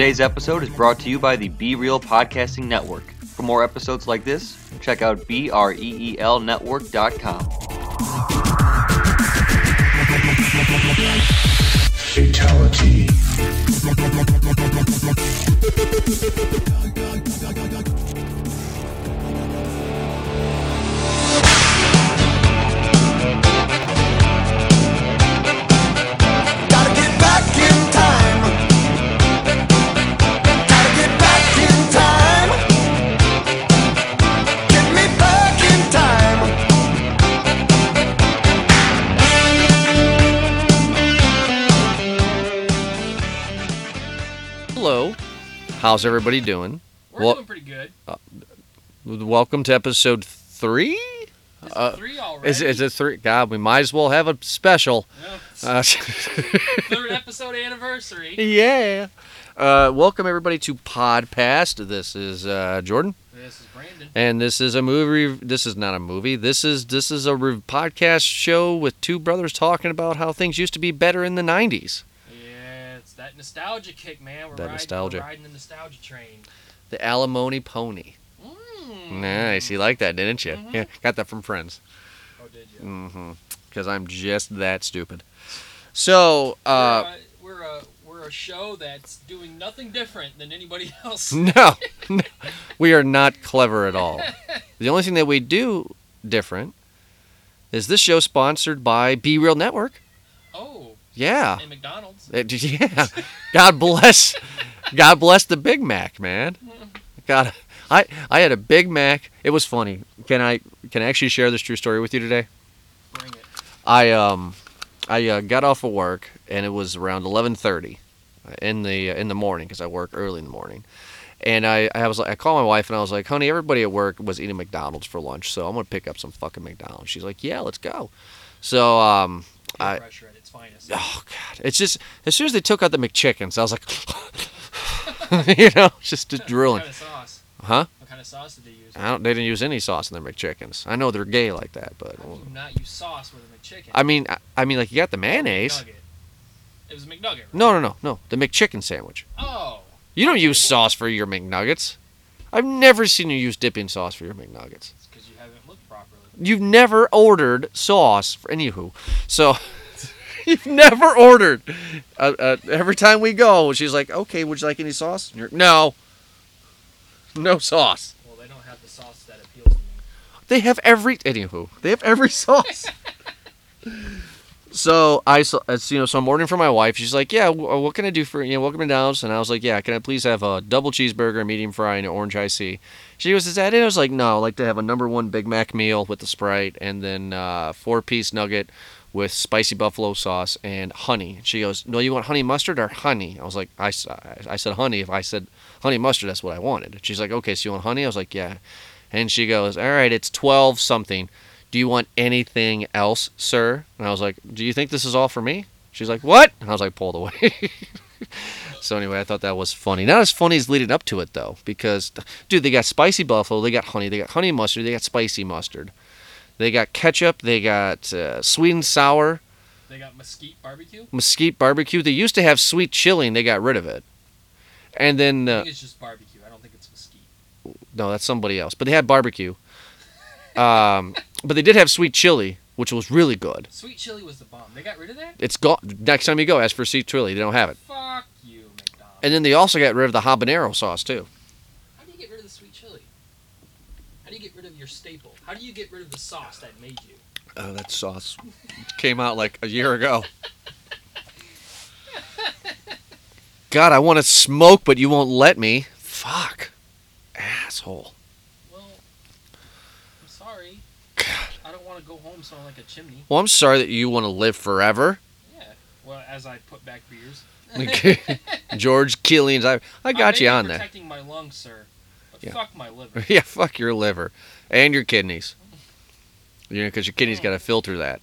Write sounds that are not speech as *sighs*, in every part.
Today's episode is brought to you by the Be Real Podcasting Network. For more episodes like this, check out breelnetwork.com. Fatality. How's everybody doing? We're Well- doing pretty good. Welcome to episode three. This uh, three already. Is, is it three? God, we might as well have a special. Yeah, Uh, *laughs* third *laughs* episode anniversary. yeah. Uh, welcome everybody to Podpast. This is uh, Jordan, This is Brandon. and this is a movie. This is not a movie. This is this is a re- podcast show with two brothers talking about how things used to be better in the '90s. That nostalgia kick, man. We're That riding, nostalgia. We're riding the nostalgia train. The alimony pony. Mm. Nice. You like that, didn't you? Mhm. Yeah, got that from friends. Oh, did you? Mm-hmm. Because I'm just that stupid. So, uh, we're, a, we're a we're a show that's doing nothing different than anybody *laughs* else. *laughs* no, no, we are not clever at all. *laughs* The only thing that we do different is this show sponsored by Be Real Network. Yeah. and McDonald's. It- *laughs* yeah. God bless. God bless the Big Mac, man. God, I I had a Big Mac. It was funny. Can I can I actually share this true story with you today? Bring it. I um I uh, got off of work and it was around 11:30 in the uh, in the morning because I work early in the morning. And I, I was like I called my wife and I was like, "Honey, everybody at work was eating McDonald's for lunch, so I'm going to pick up some fucking McDonald's." She's like, "Yeah, let's go." So um Peer I its finest. oh god, it's just as soon as they took out the McChickens, I was like *laughs* you know, just, just What kind of sauce? Huh? What kind of sauce did they use? I don't they didn't use any sauce in their McChickens. I know they're gay like that, but How not use sauce with a McChicken? I mean I, I mean like you got the mayonnaise. McNugget. It was a McNugget. Right? No, no, no, no. The McChicken sandwich. Oh. You don't use sauce for your McNuggets. I've never seen you use dipping sauce for your McNuggets. It's because you haven't looked properly. You've never ordered sauce for anywho. So *laughs* *laughs* you've never ordered. Uh, uh, every time we go, she's like, "Okay, would you like any sauce?" And you're, no, no sauce. Well, they don't have the sauce that appeals to me. They have every anywho. They have every *laughs* sauce. so I, so, it's, you know, so I'm ordering for my wife. She's like, "Yeah, what can I do for you know, welcome to McDonald's?" And I was like, "Yeah, can I please have a double cheeseburger, medium fry, and an orange iced tea?" She goes, "Is that it?" I was like, "No, I'd like to have a number one Big Mac meal with the Sprite, and then uh, four piece nugget with spicy buffalo sauce and honey." She goes, "No, you want honey mustard or honey?" I was like, "I, I said honey. If I said honey mustard, that's what I wanted." She's like, "Okay, so you want honey?" I was like, "Yeah." And she goes, All right, it's 12 something. Do you want anything else, sir? And I was like, Do you think this is all for me? She's like, What? And I was like, Pulled away. *laughs* so, anyway, I thought that was funny. Not as funny as leading up to it, though, because, dude, they got spicy buffalo, they got honey, they got honey mustard, they got spicy mustard. They got ketchup, they got uh, sweet and sour, They got mesquite barbecue. mesquite barbecue. They used to have sweet chili, and they got rid of it. And then, I uh, think it's just barbecue. I don't think it's mesquite. no, that's somebody else. But they had barbecue. Um, *laughs* but they did have sweet chili, which was really good. Sweet chili was the bomb. They got rid of that? It's gone. Next time you go, ask for sweet chili. They don't have it. Fuck you, McDonald's. And then they also got rid of the habanero sauce too. How do you get rid of the sweet chili? How do you get rid of your staple? How do you get rid of the sauce that made you? Oh, that sauce came out like a year ago. *laughs* God, I want to smoke, but you won't let me. Fuck, asshole. Well, I'm sorry. God. I don't want to go home smelling like a chimney. Well, I'm sorry that you want to live forever. Yeah. Well, as I put back beers. *laughs* George Killian's. I, I got may you on there. protecting my lungs, sir. Yeah. fuck my liver. *laughs* yeah, fuck your liver and your kidneys. You know, because your kidneys got to filter that.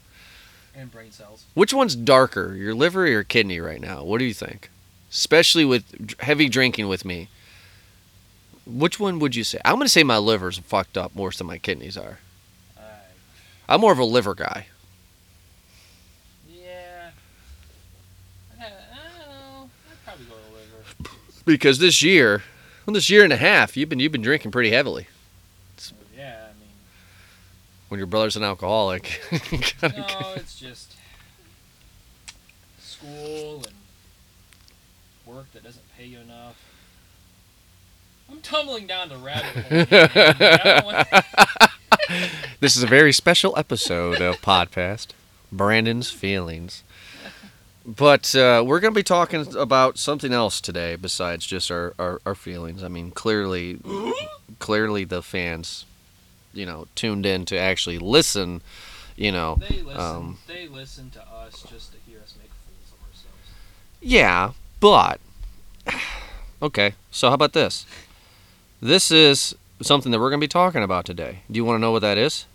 and brain cells. Which one's darker, your liver or your kidney right now? What do you think? Especially with heavy drinking with me. Which one would you say? I'm going to say my liver's fucked up worse than my kidneys are. Uh, I'm more of a liver guy. yeah. I, I don't know. I'd probably go to liver. because this year, well, this year and a half, you've been you've been drinking pretty heavily. So, yeah, I mean, When your brother's an alcoholic, you gotta go- no, it's just school and work that doesn't pay you enough. I'm tumbling down the rabbit hole. here, man. I don't want- this is a very special episode of podcast Brandon's feelings. But uh, we're going to be talking about something else today besides just our, our, our feelings. I mean, clearly, clearly the fans, you know, tuned in to actually listen. You know, They listen. Um, they listen to us just to hear us make fools of ourselves. Yeah, but *sighs* okay. So how about this? This is something that we're going to be talking about today. Do you want to know what that is?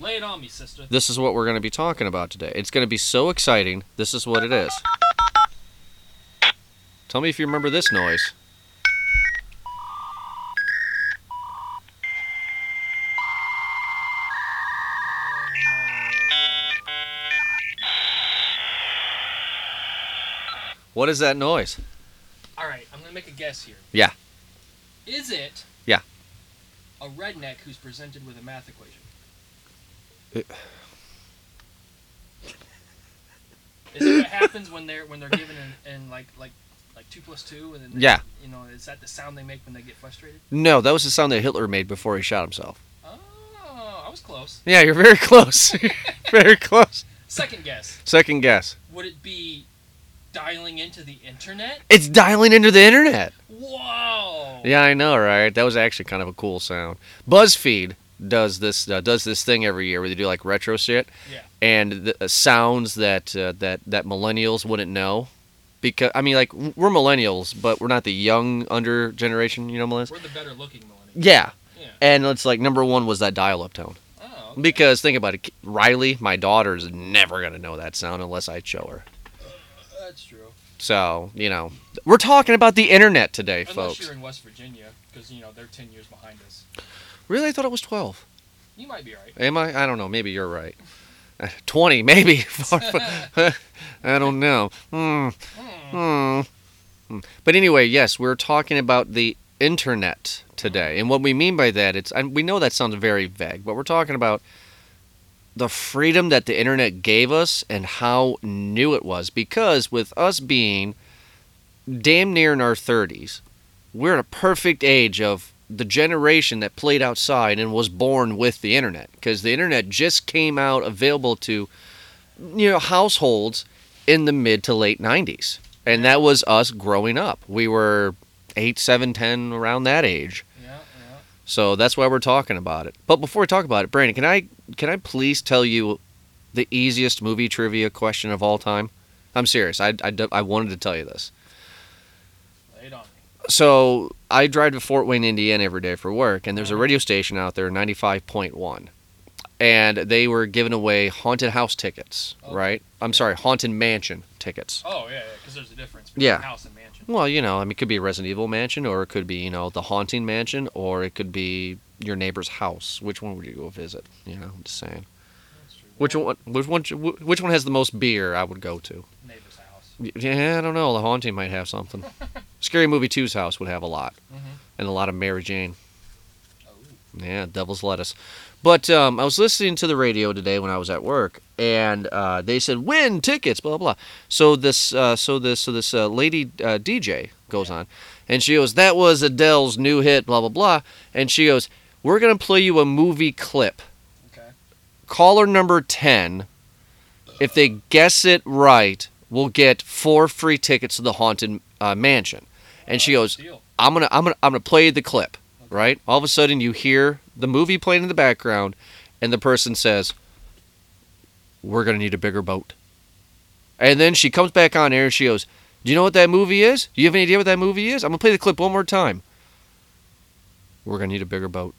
Lay it on me, sister. This is what we're going to be talking about today. It's going to be so exciting. This is what it is. Tell me if you remember this noise. What is that noise? All right, I'm gonna make a guess here. Yeah. Is it? Yeah. A redneck who's presented with a math equation. It- Is it what happens when they're when they're given in, in like like like two plus two and then they- Yeah. you know is that the sound they make when they get frustrated? No, that was the sound that Hitler made before he shot himself. Oh, I was close. Yeah, you're very *laughs* close. *laughs* very close. Second guess. Second guess. Would it be dialing into the internet? It's dialing into the internet. Whoa. Yeah, I know, right? That was actually kind of a cool sound. BuzzFeed does this uh, does this thing every year where they do like retro shit, Yeah. and the uh, sounds that uh, that that millennials wouldn't know, because I mean, like we're millennials, but we're not the young under generation, you know, millennials. We're the better looking millennials. Yeah, Yeah. and it's like number one was that dial-up tone. Oh. okay. Because think about it, Riley, my daughter's never gonna know that sound unless I show her. That's true. So you know, we're talking about the internet today, Unless folks. you're in West Virginia, because you know they're ten years behind us. Really, I thought it was twelve. You might be right. Am I? I don't know. Maybe you're right. *laughs* Twenty, maybe. *laughs* *laughs* I don't know. Hmm. Hmm. Hmm. But anyway, yes, we're talking about the internet today, and what we mean by that, it's and we know that sounds very vague, but we're talking about the freedom that the internet gave us and how new it was. Because with us being damn near in our thirties, we're at a perfect age of the generation that played outside and was born with the internet because the internet just came out available to you know households in the mid to late 90s and that was us growing up we were 8 7 10 around that age. So that's why we're talking about it but before we talk about it brandon can i can i please tell you the easiest movie trivia question of all time i'm serious i, I, I wanted to tell you this Lay on me. so I drive to Fort Wayne, Indiana every day for work, and there's a uh-huh. radio station out there, 95.1. And they were giving away haunted house tickets, Okay. right? I'm sorry, haunted mansion tickets. Oh yeah, yeah. Because there's a difference between Yeah. house and mansion. Well, you know, I mean, it could be a Resident Evil mansion, or it could be, you know, the haunting mansion, or it could be your neighbor's house. Which one would you go visit? You know, I'm just saying. Which one? Which one? Which one has the most beer? I would go to. Neighbor's house. Yeah, I don't know. The haunting might have something. *laughs* Scary Movie 2's house would have a lot, Mhm. and a lot of Mary Jane. Oh. Yeah, devil's lettuce. But um, I was listening to the radio today when I was at work, and uh, they said win tickets, blah blah. blah. So this, uh, so this, so this uh, lady uh, DJ goes on, and she goes, "That was Adele's new hit, blah blah blah," and she goes, "We're gonna play you a movie clip. Okay. Caller number ten, if they guess it right, we'll get four free tickets to the haunted uh, mansion." And she goes. I'm gonna I'm gonna I'm gonna play the clip, right? All of a sudden you hear the movie playing in the background, and the person says, "We're gonna need a bigger boat." And then she comes back on air and she goes, "Do you know what that movie is? Do you have any idea what that movie is? I'm gonna play the clip one more time. We're gonna need a bigger boat."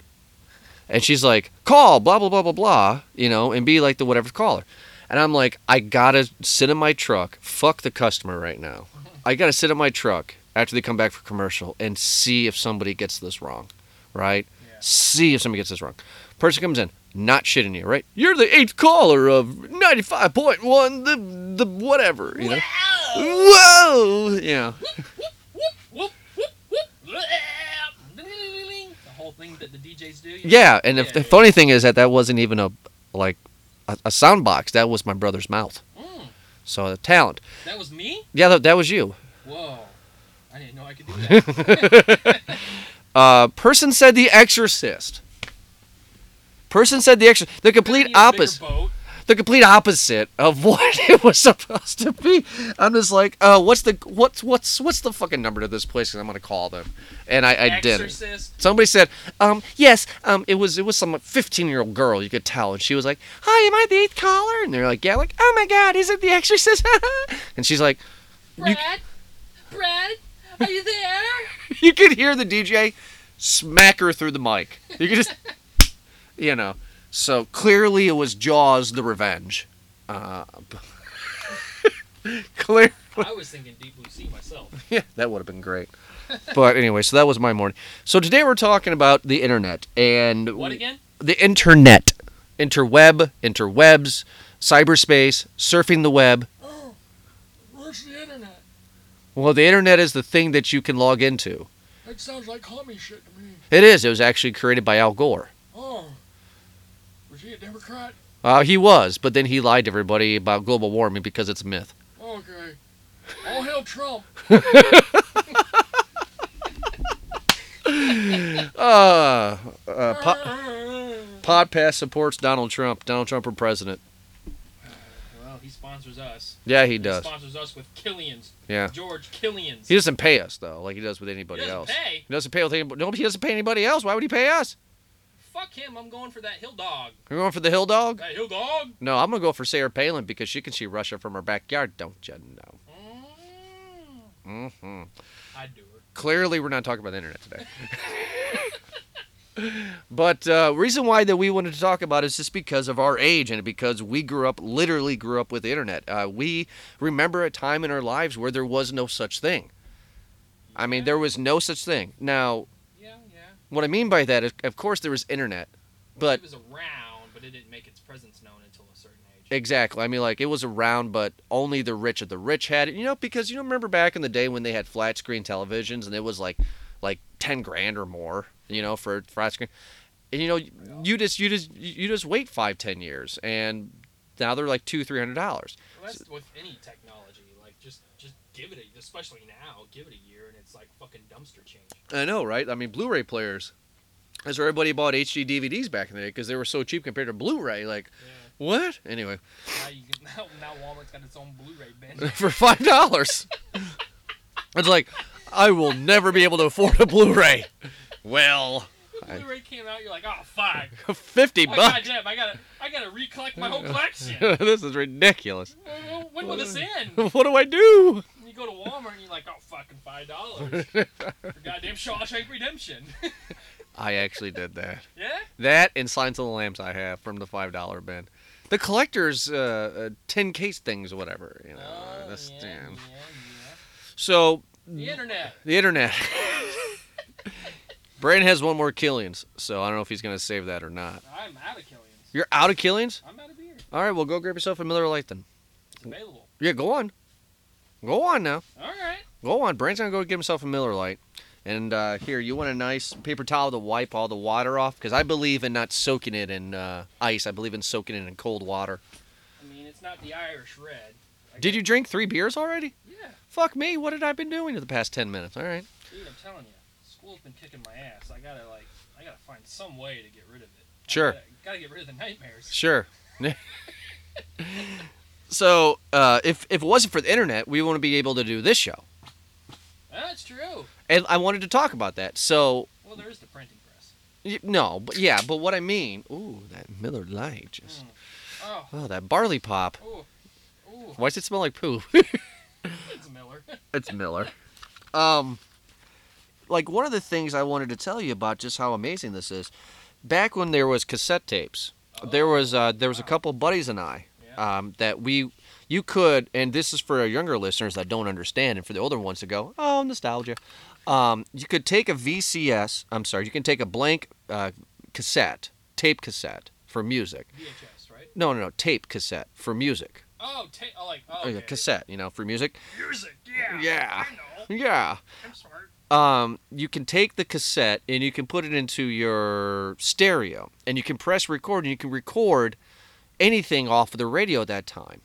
And she's like, "Call blah blah blah blah blah," you know, and be like the whatever caller. And I'm like, I gotta sit in my truck, fuck the customer right now. I gotta sit in my truck after they come back for commercial and see if somebody gets this wrong, right? See if somebody gets this wrong. Person comes in, not shitting you, right? You're the eighth caller of 95.1, the, the whatever, you know? Whoa! Whoa! Yeah. Thing that the DJs do. Yeah, and the funny thing is that that wasn't even a, like, a, a sound box. That was my brother's mouth. Mm. So the talent. That was me? Yeah, that, that was you. Whoa. I didn't know I could do *laughs* that. *laughs* Uh, person said The Exorcist. Person said The Exorcist. The complete Need a bigger opposite. The complete opposite of *laughs* what it was supposed to be. I'm just like, uh, what's the what's what's what's the fucking number to this place? 'Cause I'm gonna call them, and I, I didn't. Exorcist. Somebody said, um, yes, um, it was it was some 15 year old girl. You could tell, and she was like, "Hi, am I the eighth caller?" And they're like, "Yeah." Like, "Oh my God, is it the Exorcist?" *laughs* and she's like, you, Brad, Brad, are you there? *laughs* you could hear the DJ smack her through the mic. You could just, *laughs* you know. So clearly, it was Jaws: The Revenge. Uh, *laughs* clear. I was thinking Deep Blue Sea myself. Yeah, that would have been great. But anyway, so that was my morning. So today we're talking about the internet and What again? the internet, interweb, interwebs, cyberspace, surfing the web. Oh, where's the internet? Well, the internet is the thing that you can log into. That sounds like commie shit to me. It is. It was actually created by Al Gore. Oh, was he a Democrat? Uh, he was, but then he lied to everybody about global warming because it's a myth. Okay. All hail Trump. *laughs* *laughs* Uh, uh, po- *laughs* Podpast supports Donald Trump. Donald Trump for president. Sponsors us. Yeah, he does. He sponsors us with Killians. Yeah. George Killians. He doesn't pay us though, like he does with anybody He doesn't else. pay. He doesn't pay with anybody. No, he doesn't pay anybody else. Why would he pay us? Fuck him. I'm going for that hill dog. You're going for the hill dog? That hill dog. No, I'm gonna go for Sarah Palin because she can see Russia from her backyard. Don't you know? Mm, hmm I'd do her. Clearly, we're not talking about the internet today. *laughs* but uh, reason why that we wanted to talk about is just because of our age and because we grew up, literally grew up with the internet. Uh, we remember a time in our lives where there was no such thing. I mean, there was no such thing. Now, Yeah, yeah. what I mean by that is, of course, there was internet, Well, but it was around, but it didn't make its presence known until a certain age. Exactly. I mean, like it was around, but only the rich of the rich had it. You know, because you know, remember back in the day when they had flat screen televisions and it was like, like ten grand or more. You know, for flat screen, and you know, you just you just you just wait five ten years, and now they're like two three hundred dollars. Well, that's with any technology. Like, just just give it a, especially now, give it a year, and it's like fucking dumpster change. I know, right? I mean, Blu-ray players. That's where everybody bought HD DVDs back in the day because they were so cheap compared to Blu-ray. Like, Yeah. what? Anyway, Now you can, *laughs* now, now Walmart's got its own Blu-ray bin. *laughs* for five dollars. *laughs* it's like I will never be able to afford a Blu-ray. Well, I- Blu-ray came out, you're like, oh fuck. *laughs* fifty Oh, bucks. goddamn, I gotta, I gotta recollect my whole collection. *laughs* this is ridiculous. when, when will this end? *laughs* what do I do? You go to Walmart and you're like, oh fucking five dollars for goddamn Shawshank Redemption. I actually did that. yeah. That and Silence of the Lambs I have from the five dollar bin. The collector's uh, uh, tin case things whatever. You know. Oh, that's, yeah, yeah. yeah, So yeah. The internet. the internet. *laughs* Brandon has one more Killians, so I don't know if he's gonna save that or not. I'm out of Killians. You're out of Killians. I'm out of beer. All right, well go grab yourself a Miller Lite then. It's available. Yeah, go on. Go on now. All right. Go on. Brandon's gonna go get himself a Miller Lite. And uh, here, you want a nice paper towel to wipe all the water off? Because I believe in not soaking it in uh, ice. I believe in soaking it in cold water. I mean, it's not the Irish Red. I Did you drink three beers already? Fuck me. What had I been doing in the past 10 minutes? All right. Dude, I'm telling you, school's been kicking my ass. I gotta like, I gotta find some way to get rid of it. I Sure. Gotta, gotta get rid of the nightmares. Sure. *laughs* so, uh, if, if it wasn't for the internet, we wouldn't be able to do this show. That's true. And I wanted to talk about that. So, Well, there is the printing press. y- no, but yeah, but what I mean, ooh, that Miller Lite just, Oh, oh, that barley pop. ooh, ooh. Why does it smell like poo? *laughs* It's Miller. *laughs* It's Miller. Um, like one of the things I wanted to tell you about just how amazing this is. Back when there was cassette tapes, there was uh, there was a couple buddies and I Yeah. um, that we you could and this is for our younger listeners that don't understand and for the older ones to go oh nostalgia. Um, you could take a VCS. I'm sorry, you can take a blank uh, cassette, tape cassette for music. VHS, right? No, no, no, tape cassette for music. Oh, ta- oh like, oh, okay. Cassette, you know, for music. Music, yeah. Yeah. I know. Yeah. I'm smart. um, you can take the cassette and you can put it into your stereo, and you can press record, and you can record anything off of the radio at that time.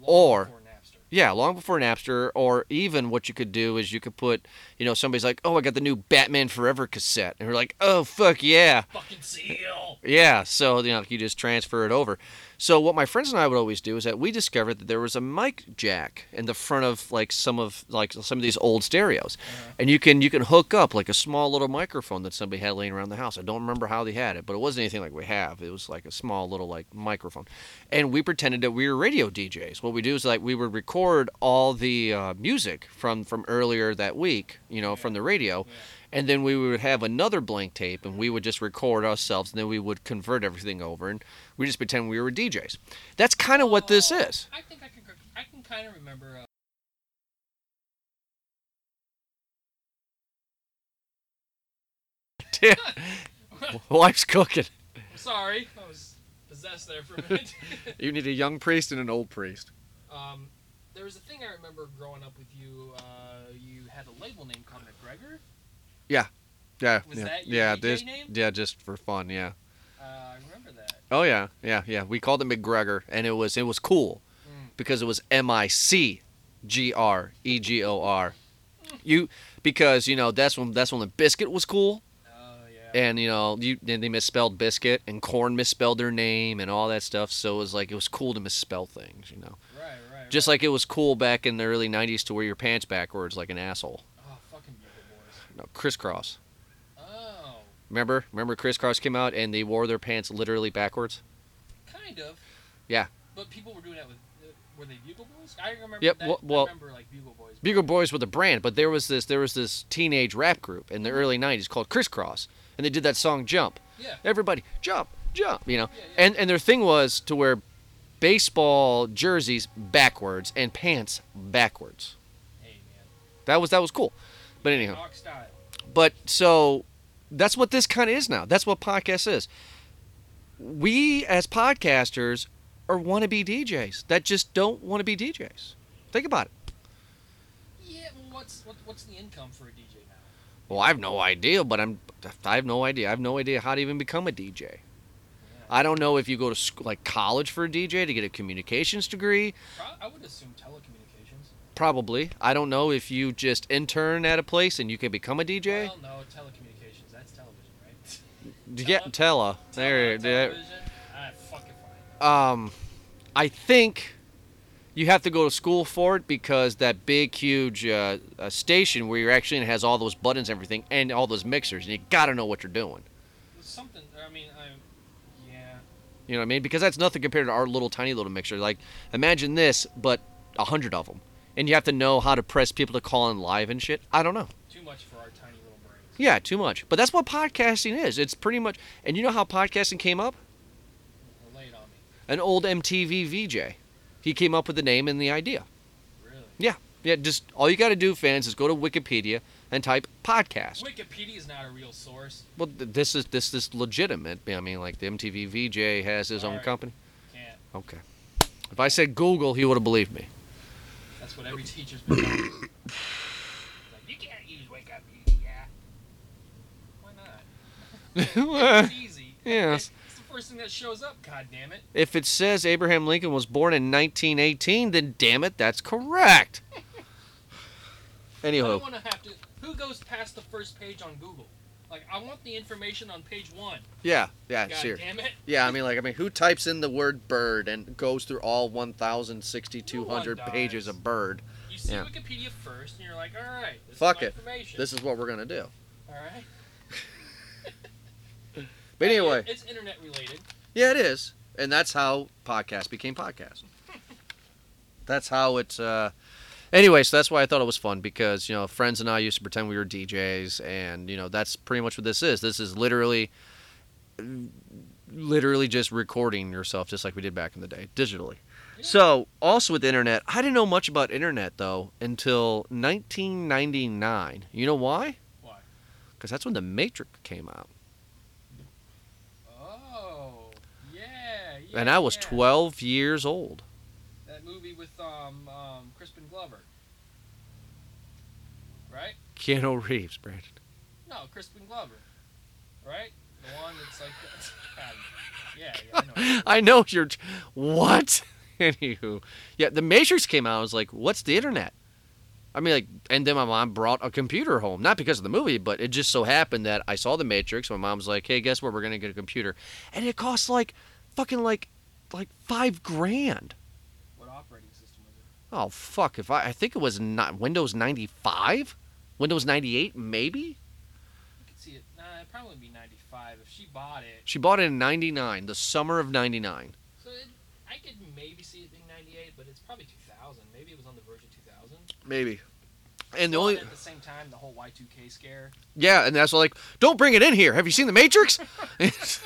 Long Or- before Napster. Yeah, long before Napster, or even what you could do is you could put, you know, somebody's like, "Oh, I got the new Batman Forever cassette," and we're like, "Oh, fuck yeah!" Fucking Seal. Yeah, so you know you just transfer it over. So what my friends and I would always do is that we discovered that there was a mic jack in the front of like some of like some of these old stereos, and you can you can hook up like a small little microphone that somebody had laying around the house. I don't remember how they had it, but it wasn't anything like we have. It was like a small little like microphone, and we pretended that we were radio DJs. What we do is like we would record all the uh, music from from earlier that week, you know, from the radio Yeah. And then we would have another blank tape and we would just record ourselves and then we would convert everything over and we just pretend we were DJs. That's kind of what this is. I think I can. I can kind of remember. Uh, *laughs* Wife's cooking. sorry, I was possessed there for a minute. *laughs* You need a young priest and an old priest. um, there was a thing I remember growing up with you. Uh, you had a label name called McGregor. Yeah. Was yeah. that your yeah, DJ this name? yeah, just for fun, yeah. Uh, I remember that. Oh yeah, yeah, yeah. We called it McGregor and it was it was cool Mm. because it was M I C G R E G O R. You because you know that's when that's when the Bizkit was cool. Oh yeah. and you know you and they misspelled Bizkit and Korn misspelled their name and all that stuff so it was like it was cool to misspell things you know right, right. just right. like it was cool back in the early 90s to wear your pants backwards like an asshole Oh, fucking Bugle Boys. No, Kris Kross Oh, remember remember Kris Kross came out and they wore their pants literally backwards kind of. Yeah. But people were doing that with. Uh, were they Bugle Boys? I remember. Yep, That, well- remember like Bugle Boys. bugle boys were the brand but there was this there was this teenage rap group in the early 90s called Kris Kross and they did that song jump Yeah. everybody jump jump you know Yeah, yeah. and and their thing was to wear baseball jerseys backwards and pants backwards Hey man. That was that was cool. But anyhow, but so that's what this kind of is now. That's what podcast is. We as podcasters are wannabe DJs that just don't want to be DJs. Think about it. Yeah. Well, what's what, what's the income for a DJ now? Well, I have no idea, but I'm I have no idea. I have no idea how to even become a DJ. I don't know if you go to school, like college for a DJ to get a communications degree. I would assume telecommunications. Probably. I don't know if you just intern at a place and you can become a DJ. Well, no, telecommunications. That's television, right? yeah. There, Tele- there. television. Ah, fucking fine. um, I think you have to go to school for it because that big, huge uh, uh, station where you're actually in has all those buttons, and everything, and all those mixers, and you got to know what you're doing. Something. I mean, I. Yeah. You know what I mean? Because that's nothing compared to our little tiny little mixer. Like, imagine this, but a hundred of them, and you have to know how to press people to call in live and shit. I don't know. Too much for our tiny little brains. Yeah, too much. But that's what podcasting is. It's pretty much. And you know how podcasting came up? Lay it on me. An old MTV VJ. He came up with the name and the idea. Really. Yeah, Yeah, just all you got to do, fans, is go to Wikipedia and type podcast. Wikipedia is not a real source. Well, th- this is this is legitimate. I mean, like the MTV VJ has his own Alright. company. Can't. Okay. If I said Google, he would have believed me. What every teacher's been like, you can't use Wikipedia. Why not? *laughs* It's easy. Yes. It's the first thing that shows up. God damn it. If it says Abraham Lincoln was born in 1918, then damn it, that's correct. I don't want to have to. Who goes past the first page on Google? Like, I want the information on page one. yeah, yeah, God sure. damn it. Yeah, I mean, like, I mean, who types in the word bird and goes through all 1,6,200 No pages of bird? You see Yeah. Wikipedia first, and you're like, all right, this Fuck is it. information. This is what we're gonna do. all right. *laughs* But anyway, it's internet related. Yeah, it is, and that's how podcast became podcast. *laughs* that's how it's. Uh... Anyway, so that's why I thought it was fun because you know friends and I used to pretend we were DJs, and you know that's pretty much what this is. This is literally, literally just recording yourself, just like we did back in the day, digitally. So, also with the internet, I didn't know much about internet though until 1999. You know why? Why? Because that's when the Matrix came out, Oh, yeah, yeah. and I was yeah. 12 years old. That movie with um, um, Crispin Glover. Right? Keanu Reeves, Brandon. No, Crispin Glover. Right? The one that's like. God, *laughs* yeah, yeah, I know. *laughs* I know you're. What? *laughs* Anywho, yeah, The Matrix came out. I was like, what's the internet? I mean, like, and then my mom brought a computer home, not because of the movie, but it just so happened that I saw The Matrix. My mom was like, hey, guess what? We're gonna get a computer, and it costs like, fucking like, like five grand. What operating system was it? Oh fuck! If I, I think it was not Windows ninety five, Windows ninety eight, maybe. You could see it. Nah, it probably would be 95 if she bought it. She bought it in ninety nine, the summer of ninety nine. So it, I could maybe see it being 98, but it's probably 2000. Maybe it was on the verge of 2000. Maybe. And the only at the same time, the whole Y2K scare. Yeah, and that's like, don't bring it in here. Have you seen the Matrix? *laughs* *laughs*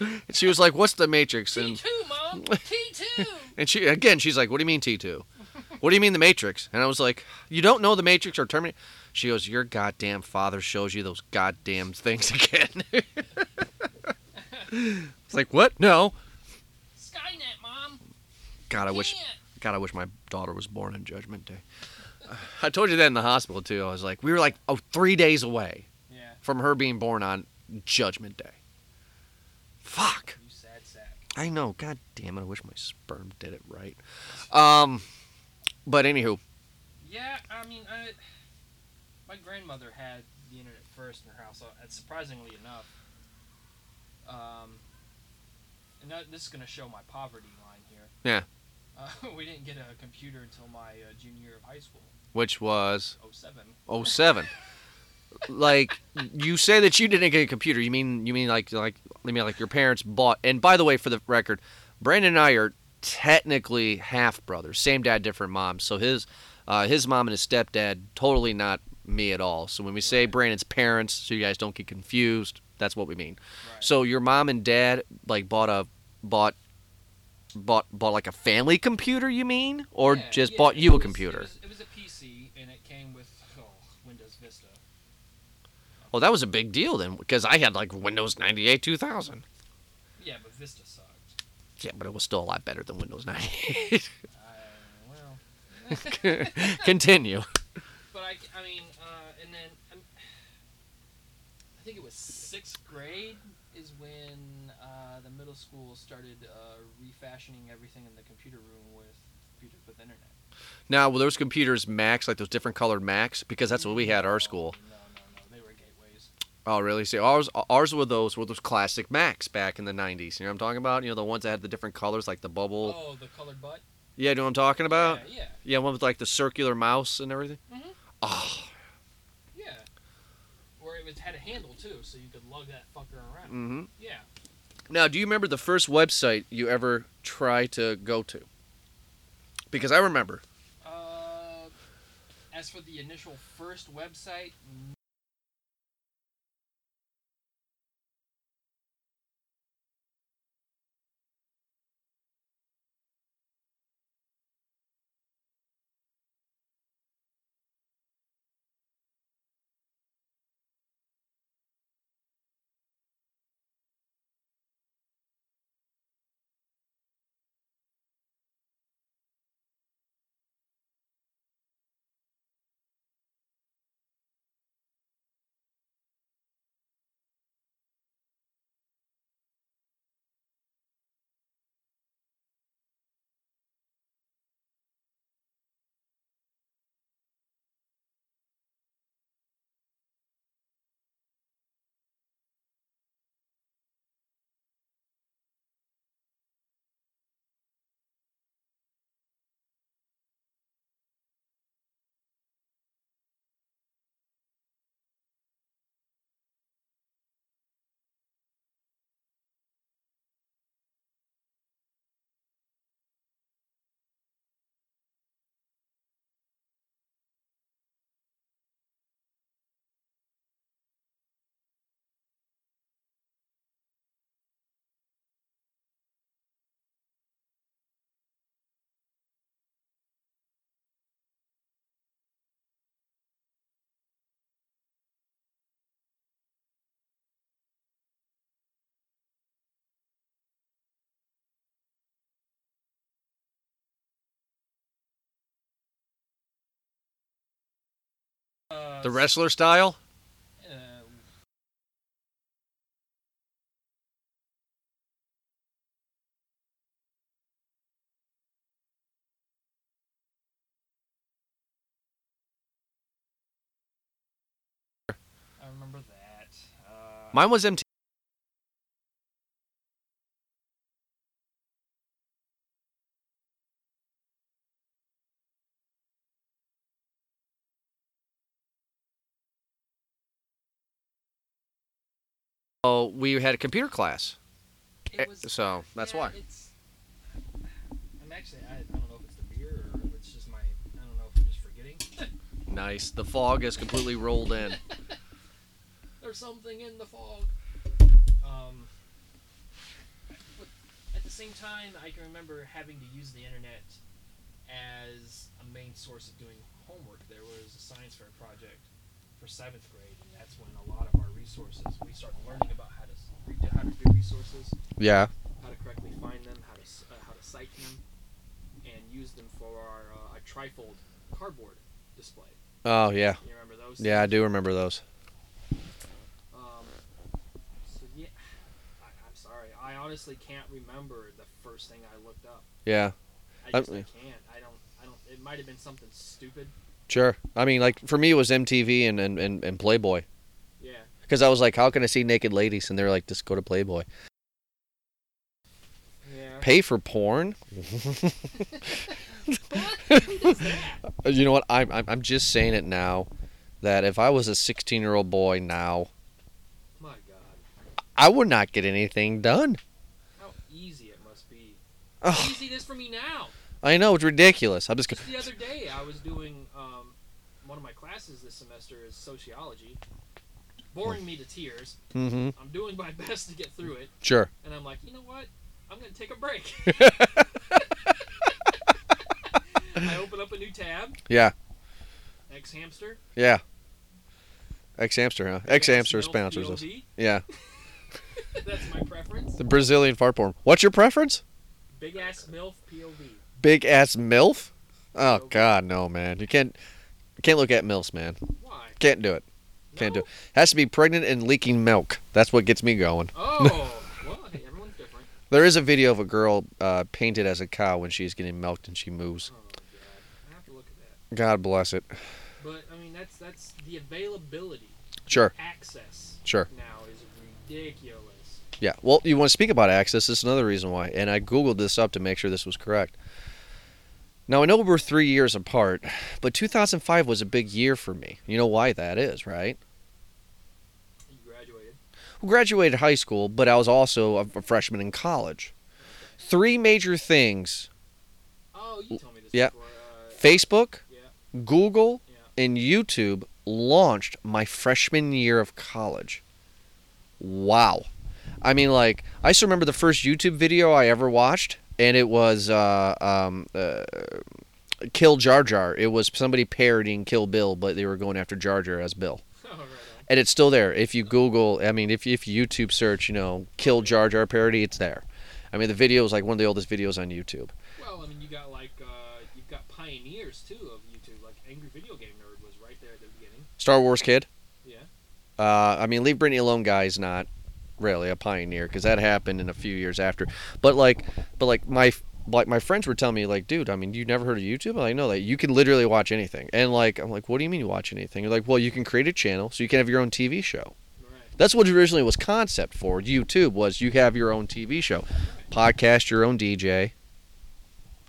and she was like, "What's the Matrix?" And T2, mom. *laughs* T2. and she again, she's like, "What do you mean T 2 What do you mean the Matrix?" And I was like, "You don't know the Matrix or Terminator?" She goes, "Your goddamn father shows you those goddamn things *laughs* again." it's like, "What? No." Skynet, mom. God, I wish. God, I wish my daughter was born on Judgment Day. I told you that in the hospital too. I was like, we were like, oh, three days away Yeah. from her being born on Judgment Day. Fuck. You sad sack. I know. God damn it. I wish my sperm did it right. Um, but anywho, Yeah, I mean, I, my grandmother had the internet first in her house. uh, Surprisingly enough, um, and that, this is going to show my poverty line here. Yeah. Uh, *laughs* we didn't get a computer until my uh, junior year of high school, which was 07. 07. *laughs* like you say that you didn't get a computer. You mean you mean like like I mean like your parents bought. And by the way, for the record, Brandon and I are technically half brothers, same dad, different moms. So his uh, his mom and his stepdad totally not me at all. So when we say Right. Brandon's parents, so you guys don't get confused, that's what we mean. Right. So your mom and dad like bought a bought bought bought like a family computer, you mean, or Yeah, just yeah, bought you a computer? It was, it was a PC, and it came with oh, Windows Vista. Well, that was a big deal then, because I had like Windows 98 2000. Yeah, but Vista sucked. Yeah, but it was still a lot better than Windows 98. I, *laughs* *laughs* well, *laughs* Continue. But I, I mean, uh, and then um, I think it was sixth grade is when uh, the middle school started uh, refashioning everything in the computer room with computers with internet. Now, were those computers Macs, like those different colored Macs? Because that's what we had at our school. No, no, no, they were gateways. Oh, really? See, ours ours were those were those classic Macs back in the 90s. You know what I'm talking about? You know, the ones that had the different colors, like the bubble. Oh, the colored butt. Yeah, you know what I'm talking about? yeah, yeah, Yeah, one with like the circular mouse and everything. Mhm. Oh, yeah. Or it was, had a handle too, so you could lug that fucker around. mm-hmm. Yeah. Now, do you remember the first website you ever tried to go to? Because I remember. Uh, as for the initial first website, The wrestler style? Uh, I remember that. Uh, Mine was MT. Oh, we had a computer class. it eh, was- so, that's yeah, why. It's, I'm actually. I, I don't know if it's the beer or if it's just my. I don't know if I'm just forgetting. *laughs* Nice. The fog has completely rolled in. *laughs* There's something in the fog. Um, at the same time, I can remember having to use the internet as a main source of doing homework. There was a science fair project for seventh grade, and that's when a lot of our resources we started learning about how to how to do resources, Yeah. how to correctly find them, how to uh, how to cite them, and use them for our uh, a trifold cardboard display. Oh, yeah. You remember those? Yeah, I do remember those. Um, so yeah, I, I'm sorry. I honestly can't remember the first thing I looked up. Yeah. I I- just I can't. I don't. I don't. It might have been something stupid. Sure. I mean, like, for me, it was MTV and, and, and, and Playboy. Yeah. Because I was like, how can I see naked ladies? And they're like, just go to Playboy. Yeah. Pay for porn? What? Who does that? You know what? I'm, I'm, just saying it now that if I was a 16 year old boy now, My God, I would not get anything done. how easy it must be. How easy it is for me now. I know, it's ridiculous. I'm just Just the other day, I was doing um, one of my classes this semester is sociology. Boring me to tears. Mm-hmm. I'm doing my *laughs* best to get through it, Sure. and I'm like, you know what? I'm gonna take a break. *laughs* I open up a new tab. Yeah. xHamster. Yeah. xHamster, huh? xHamster sponsors us. Yeah. *laughs* That's my preference. The Brazilian fart porn. What's your preference? Big ass MILF POV. Big ass MILF? Oh. God, no, man. You can't. You can't look at MILFs, man. Why? Can't do it. Can't do it. Has to be pregnant and leaking milk. That's what gets me going. Oh, *laughs* well, hey, everyone's different. There is a video of a girl uh, painted as a cow when she's getting milked and she moves. Oh god, I have to look at that. God bless it. But I mean, that's that's the availability, Sure, access sure. now is ridiculous. Yeah. Well, you want to speak about access? This is another reason why. And I Googled this up to make sure this was correct. Now, I know we're three years apart, but 2005 was a big year for me. You know why that is, right? You graduated. I graduated high school, but I was also a a freshman in college. Three major things Oh, you told me this Yeah. before. Uh, Facebook, yeah, Google, yeah. and YouTube launched my freshman year of college. Wow. I mean, like, I still remember the first YouTube video I ever watched, and it was uh, um, uh, Kill Jar Jar. It was somebody parodying Kill Bill, but they were going after Jar Jar as Bill. *laughs* Oh, right. And it's still there. If you Google, I mean, if, if you YouTube search, you know, Kill Jar Jar parody, it's there. I mean, the video is like one of the oldest videos on YouTube. Well, I mean, you got like uh, you've got pioneers too of YouTube. Like Angry Video Game Nerd was right there at the beginning. Star Wars Kid. Yeah. Uh, I mean, Leave Britney Alone guy is not really a pioneer because that happened in a few years after. But like, but like my like my friends were telling me like, dude, I mean, you never heard of YouTube? I know that you can literally watch anything. And like, I'm like, what do you mean you watch anything? They're like, well, you can create a channel so you can have your own TV show. Right. That's what originally was concept for YouTube was you have your own TV show, podcast your own DJ,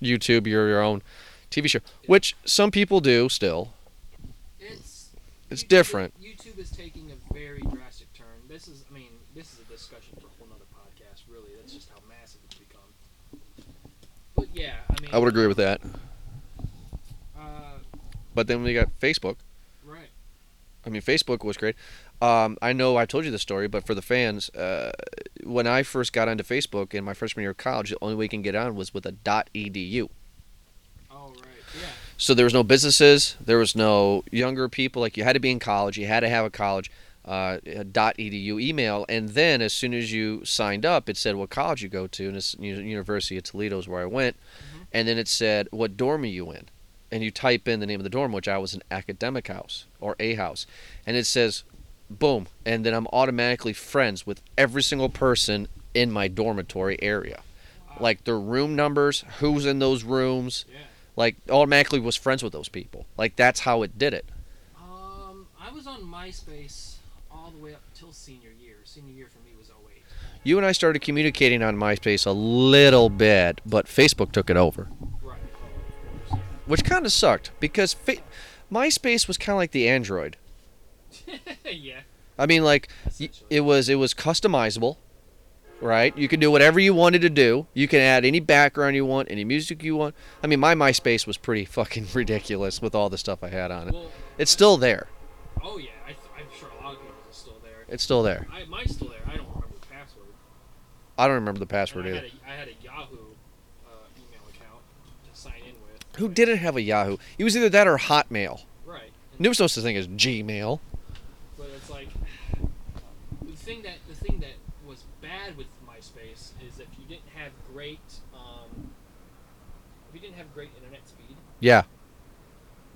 YouTube your your own TV show, which some people do still. It's It's YouTube- different. YouTube is taking a very drastic turn. This is, I mean, this is a discussion for a whole nother podcast. Really, that's just how massive it's become. But yeah, I would agree with that. Uh, But then we got Facebook. right. I mean, Facebook was great. Um, I know I told you the story, but for the fans, uh, when I first got onto Facebook in my freshman year of college, the only way you can get on was with a .edu. Oh, right. Yeah. So there was no businesses, there was no younger people. Like you had to be in college, you had to have a college uh, .edu email, and then as soon as you signed up, it said what college you go to, and it's University of Toledo is where I went, Mhm. And then it said what dorm are you in. and you type in the name of the dorm, which I was an academic house or a house, and it says, boom, and then I'm automatically friends with every single person in my dormitory area, like their room numbers, who's in those rooms, Yeah. like automatically was friends with those people. Like that's how it did it. Um, I was on MySpace all the way up until senior year. Senior year for me was 08. You and I started communicating on MySpace a little bit, but Facebook took it over. Right. Of course. which kind of sucked because fa- MySpace was kind of like the Android. *laughs* yeah. I mean, like it was it was customizable, right? You could do whatever you wanted to do. You can add any background you want, any music you want. I mean, my MySpace was pretty fucking *laughs* ridiculous with all the stuff I had on it. Well, It's still there. oh yeah, I, I'm sure a lot of people are still there. It's still there. I, mine's still there. I don't remember the password. I don't remember the password I either. had, a, I had a Yahoo uh, email account to sign in with. Who didn't have a Yahoo? It was either that or Hotmail. Right. And- There was no such thing as Gmail. But it's like the thing that the thing that was bad with MySpace is if you didn't have great um, if you didn't have great internet speed, Yeah.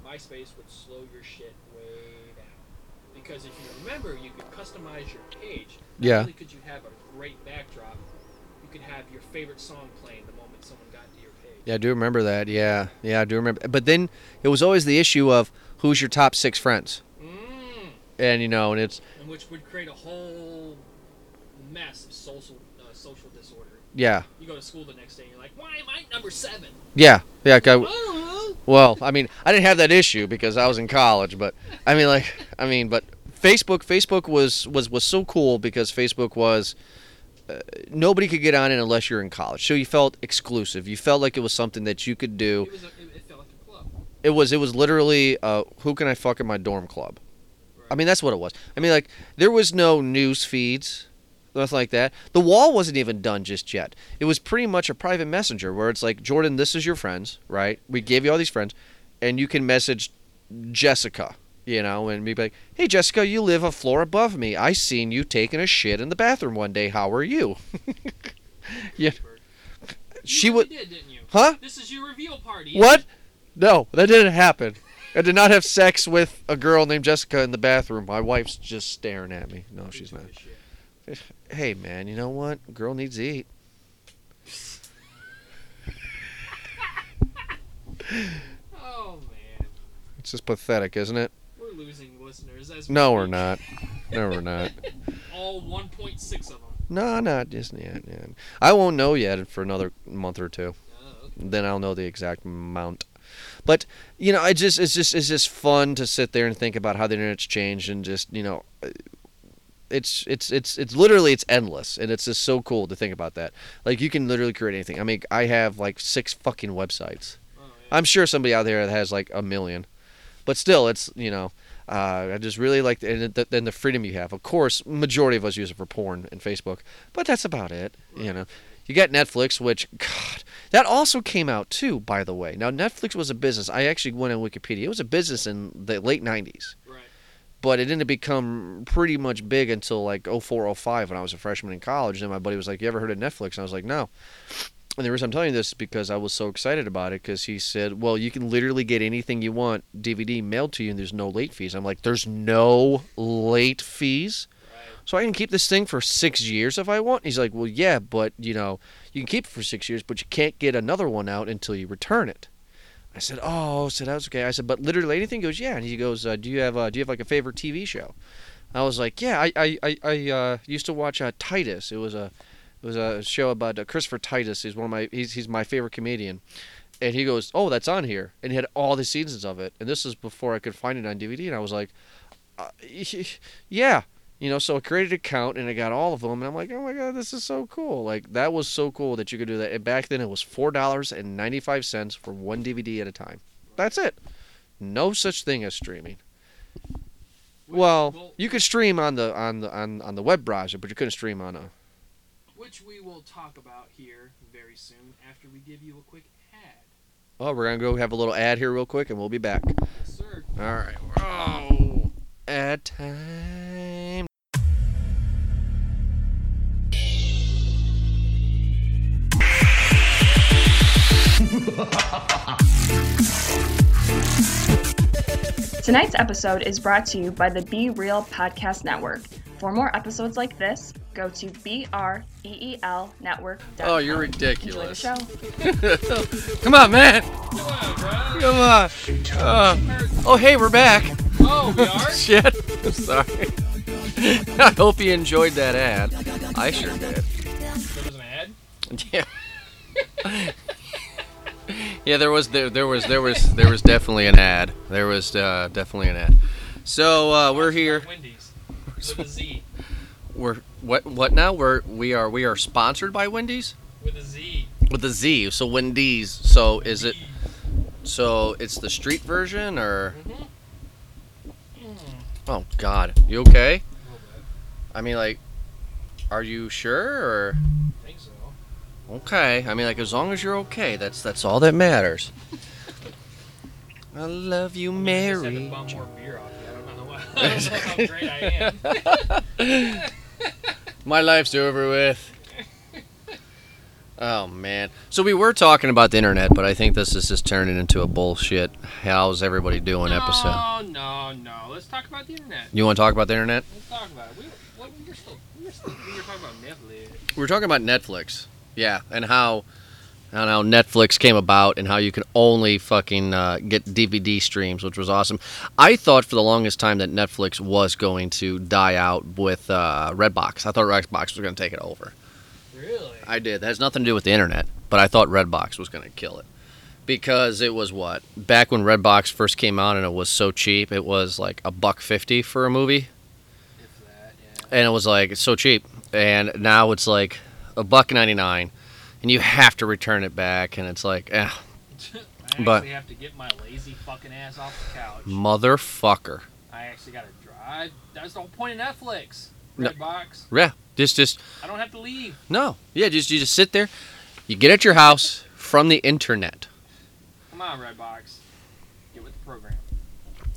MySpace would slow your shit way down. Because if you remember, you could customize your page. Not Yeah. only could you have a great backdrop, could have your favorite song playing the moment someone got to your page. Yeah, I do remember that. Yeah. Yeah, I do remember. But then it was always the issue of who's your top six friends. Mm. And, you know, and it's, And which would create a whole mess of social uh, social disorder. yeah. You go to school the next day and you're like, why am I number seven? Yeah. yeah. I- know. Well, I mean, I didn't have that issue because I was in college, but I mean, like, I mean, but Facebook, Facebook was was was so cool because Facebook was uh, nobody could get on it unless you're in college. So you felt exclusive. You felt like it was something that you could do. It was a, it, it like a club. It was it was literally uh, who can I fuck in my dorm club. I mean, that's what it was. I mean, like, there was no news feeds, nothing like that. The wall wasn't even done just yet. It was pretty much a private messenger where it's like, Jordan, this is your friends, right? We gave you all these friends, and you can message Jessica, you know, and be like, hey, Jessica, you live a floor above me. I seen you taking a shit in the bathroom one day. How are you? *laughs* yeah. You She really would. did, didn't you? Huh? This is your reveal party. What? No, that didn't happen. I did not have sex with a girl named Jessica in the bathroom. My wife's just staring at me. No, she's not. *laughs* Hey, man, you know what? Girl needs to eat. *laughs* Oh man, It's just pathetic, isn't it? Listeners as No, we we're not. No, we're not. *laughs* All 1.6 of them. No, not just yet. yet. I won't know yet for another month or two. Oh, okay. Then I'll know the exact amount. But you know, I just it's just it's just fun to sit there and think about how the internet's changed and just you know, uh, it's it's it's it's literally it's endless and it's just so cool to think about that. Like you can literally create anything. I mean, I have like six fucking websites. Oh, yeah. I'm sure somebody out there that has like a million, but still, it's you know, uh, I just really like the, and then the freedom you have. Of course, majority of us use it for porn and Facebook, but that's about it. You know, you got Netflix, which God, that also came out too. By the way, now Netflix was a business. I actually went on Wikipedia. It was a business in the late '90s, Right. but it didn't become pretty much big until like 04, 05 when I was a freshman in college. And my buddy was like, "You ever heard of Netflix?" And I was like, "No." And the reason I'm telling you this is because I was so excited about it because he said, "Well, you can literally get anything you want DVD mailed to you, and there's no late fees." I'm like, "There's no late fees." So I can keep this thing for six years if I want. He's like, well, yeah, but you know, you can keep it for six years, but you can't get another one out until you return it. I said, oh, so that's okay. I said, but literally anything He goes, yeah. And he goes, uh, do you have, uh, do you have like a favorite TV show? I was like, yeah, I, I, I, I uh, used to watch uh, Titus. It was a, it was a show about uh, Christopher Titus. He's one of my, he's, he's my favorite comedian. And he goes, oh, that's on here, and he had all the seasons of it. And this is before I could find it on DVD. And I was like, uh, *laughs* yeah you know so i created an account and i got all of them and i'm like oh my god this is so cool like that was so cool that you could do that and back then it was four dollars and 95 cents for one dvd at a time that's it no such thing as streaming well you could stream on the on the on, on the web browser but you couldn't stream on a which we will talk about here very soon after we give you a quick ad. oh we're gonna go have a little ad here real quick and we'll be back Yes, sir. all right oh ad time Tonight's episode is brought to you by the Be Real Podcast Network. For more episodes like this, go to E B-R-E-E-L network. Oh, you're Enjoy the ridiculous. show. *laughs* Come on, man. Come on, bro. Come on. Uh, oh, hey, we're back. Oh, we are? *laughs* Shit. Sorry. *laughs* I hope you enjoyed that ad. I sure did. There was an ad? Yeah. yeah, there was there, there was there was there was definitely an ad. There was uh, definitely an ad. So uh, we're here. Wendy's. With a Z. We're what what now? We're we are we are sponsored by Wendy's With a Z. with a Z. So Wendy's. So is it? So it's the street version or? Mm-hmm. Oh God, you okay? A little bit. I mean, like, are you sure or? I think so. Okay. I mean, like, as long as you're okay, that's that's all that matters. I love you, I just had to Mary. more beer off you. I don't know, why- I don't know how *laughs* *laughs* great I am. *laughs* My life's over with. Oh man. So we were talking about the internet, but I think this is just turning into a bullshit. How's everybody doing episode? No, no, no. Let's talk about the internet. You want to talk about the internet? Let's talk about it. We, what, we, were still, we, were still, we were talking about Netflix. We were talking about Netflix. Yeah, and how and how Netflix came about and how you can only fucking uh, get DVD streams, which was awesome. I thought for the longest time that Netflix was going to die out with uh, Redbox. I thought Redbox was going to take it over. Really? I did. That has nothing to do with the internet, but I thought Redbox was going to kill it because it was what back when Redbox first came out and it was so cheap. It was like a buck fifty for a movie, that, yeah. and it was like it's so cheap. And now it's like a buck ninety nine, and you have to return it back, and it's like, eh, *laughs* I But- have to get my lazy fucking ass off the couch. motherfucker. I actually got to drive. That's the whole point of Netflix. No. Redbox. Yeah, just just I don't have to leave. no, yeah, just you just sit there, you get at your house from the internet. Come on, Redbox. Get with the program.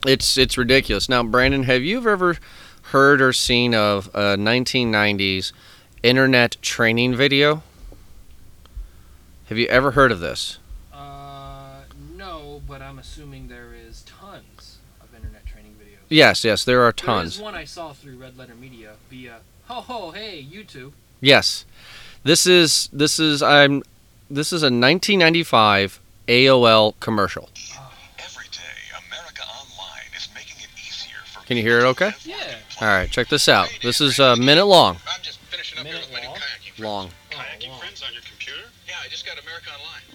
It's it's ridiculous. Now, Brandon, have you ever heard or seen of a 1990s internet training video? Have you ever heard of this? Uh, no, but I'm assuming there is tons of internet training videos. Yes, yes, there are tons. is one I saw through Red Letter Media via, ho ho, hey, YouTube. Yes, this is this is I'm this is a 1995 AOL commercial. Every day, America Online is making it easier for Can you hear it? Okay. Yeah. All right, check this out. This is a minute long. I'm just finishing up here Minute with my long? kayaking friends. Long. Kayaking long. Friends on your computer? Yeah, I just got America Online.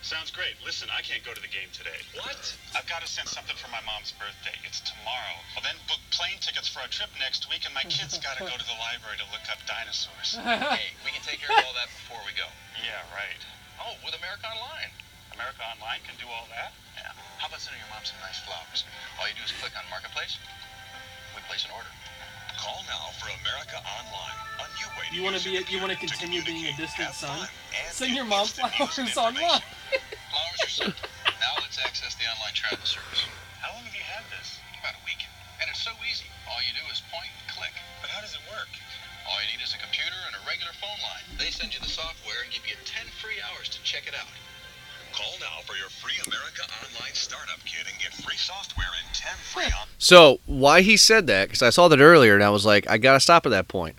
Sounds great. Listen, I can't go to the game today. What? I've got to send something for my mom's birthday. It's tomorrow. I'll then book plane tickets for a trip next week, and my kids got to go to the library to look up dinosaurs. *laughs* hey, we can take care of all that before we go. Yeah, right. Oh, with America Online. America Online can do all that? Yeah. How about sending your mom some nice flowers? All you do is click on Marketplace. We place an order. Call now for America Online. A new way to You wanna be a- you wanna continue being a distant son? Send your mom instant news and flowers online. *laughs* Flowers are sent. *laughs* now let's access the online travel service. How long have you had this? About a week. And it's so easy. All you do is point and click. But how does it work? All you need is a computer and a regular phone line. They send you the software and give you 10 free hours to check it out. Call now for your free America Online startup kit and get free software and 10 free on. So why he said that? Because I saw that earlier, and I was like, I gotta stop at that point.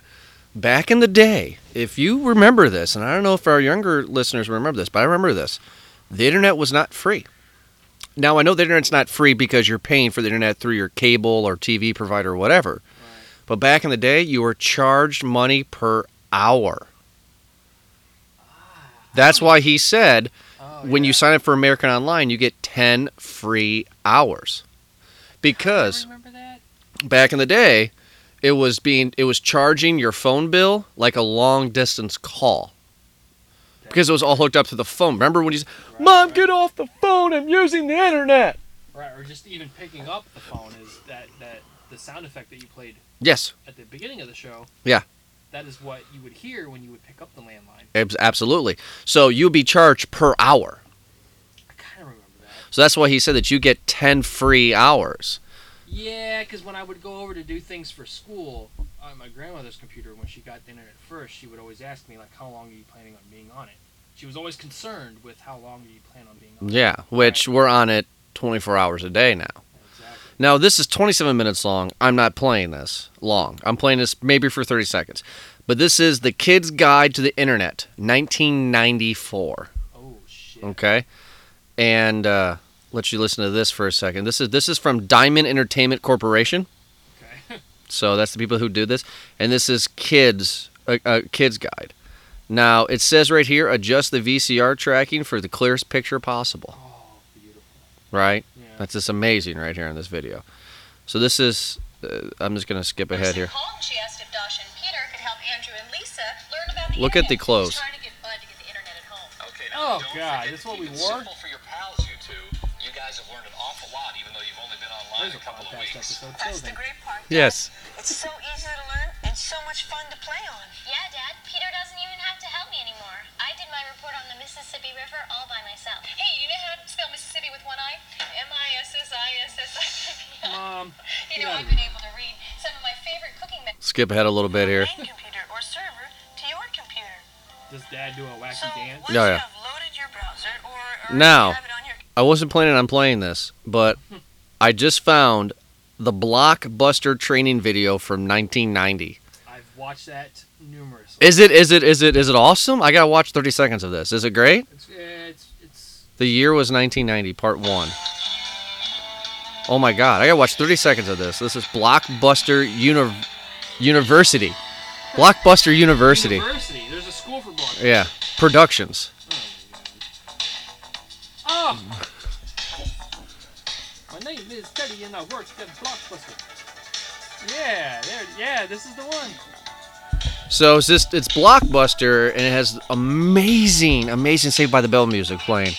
Back in the day, if you remember this, and I don't know if our younger listeners remember this, but I remember this. The internet was not free. Now I know the internet's not free because you're paying for the internet through your cable or TV provider or whatever. But back in the day, you were charged money per hour. Ah. That's why he said Oh, when yeah. you sign up for American Online, you get 10 free hours. Because back in the day, it was being it was charging your phone bill like a long distance call. Because it was all hooked up to the phone. Remember when you said, Right, "Mom, right. get off the phone. I'm using the internet." Right, or just even picking up the phone is that that the sound effect that you played Yes, at the beginning of the show. Yeah. That is what you would hear when you would pick up the landline. absolutely. So you'd be charged per hour. I kind of remember that. So that's why he said that you get 10 free hours. Yeah, because when I would go over to do things for school on my grandmother's computer, when she got the internet first, she would always ask me like, "How long are you planning on being on it?" She was always concerned with how long do you plan on being on it. Yeah, which we're on it 24 hours a day now. Now this is 27 minutes long. I'm not playing this long. I'm playing this maybe for 30 seconds. But this is the Kid's Guide to the Internet, 1994. Oh shit. Okay, and uh, let you listen to this for a second. This is this is from Diamond Entertainment Corporation. Okay. *laughs* So that's the people who do this, and this is kids a, a kids guide. Now it says right here, adjust the VCR tracking for the clearest picture possible. oh, beautiful. Right? Yeah. That's just amazing right here in this video. So this is. Uh, I'm just gonna skip ahead here. Called, she asked if Dasha and Peter could help Andrew and Lisa learn about the Look at the internet. clothes. Trying to get Bud to get the internet at home. Okay, Oh, now don't God, that's what we wore? For your pals, you two. You guys have learned an awful lot, even though you've only been online There's a a couple of weeks. episode. That's the great part. Yes. It's so easy to learn and so much fun to play on. *laughs* Yeah, Dad. Peter doesn't even have to help my report on the Mississippi River all by myself. Hey, you know how to spell Mississippi with one I? M-I-S-S-I-S-S-I. Mom, You know, I've been able to read some of my favorite cooking methods. Skip ahead a little bit here. Computer or server to your computer. Does Dad do a wacky So dance? once Yeah, you have loaded your browser or, or Now. you have it on your I wasn't planning on playing this, but *laughs* I just found the Blockbuster training video from 1990. Watched that numerous. Is it is it is it is it awesome? I gotta watch 30 seconds of this. Is it great? It's it's it's. The year was 1990, part one. Oh my god, I gotta watch 30 seconds of this. This is Blockbuster Uni- University. Blockbuster University. University. There's a school for bloggers. Yeah, Productions. Oh, oh. My name is Teddy and I work at Blockbuster. Yeah, there. Yeah, this is the one. So it's just it's Blockbuster and it has amazing, amazing Saved by the Bell music playing.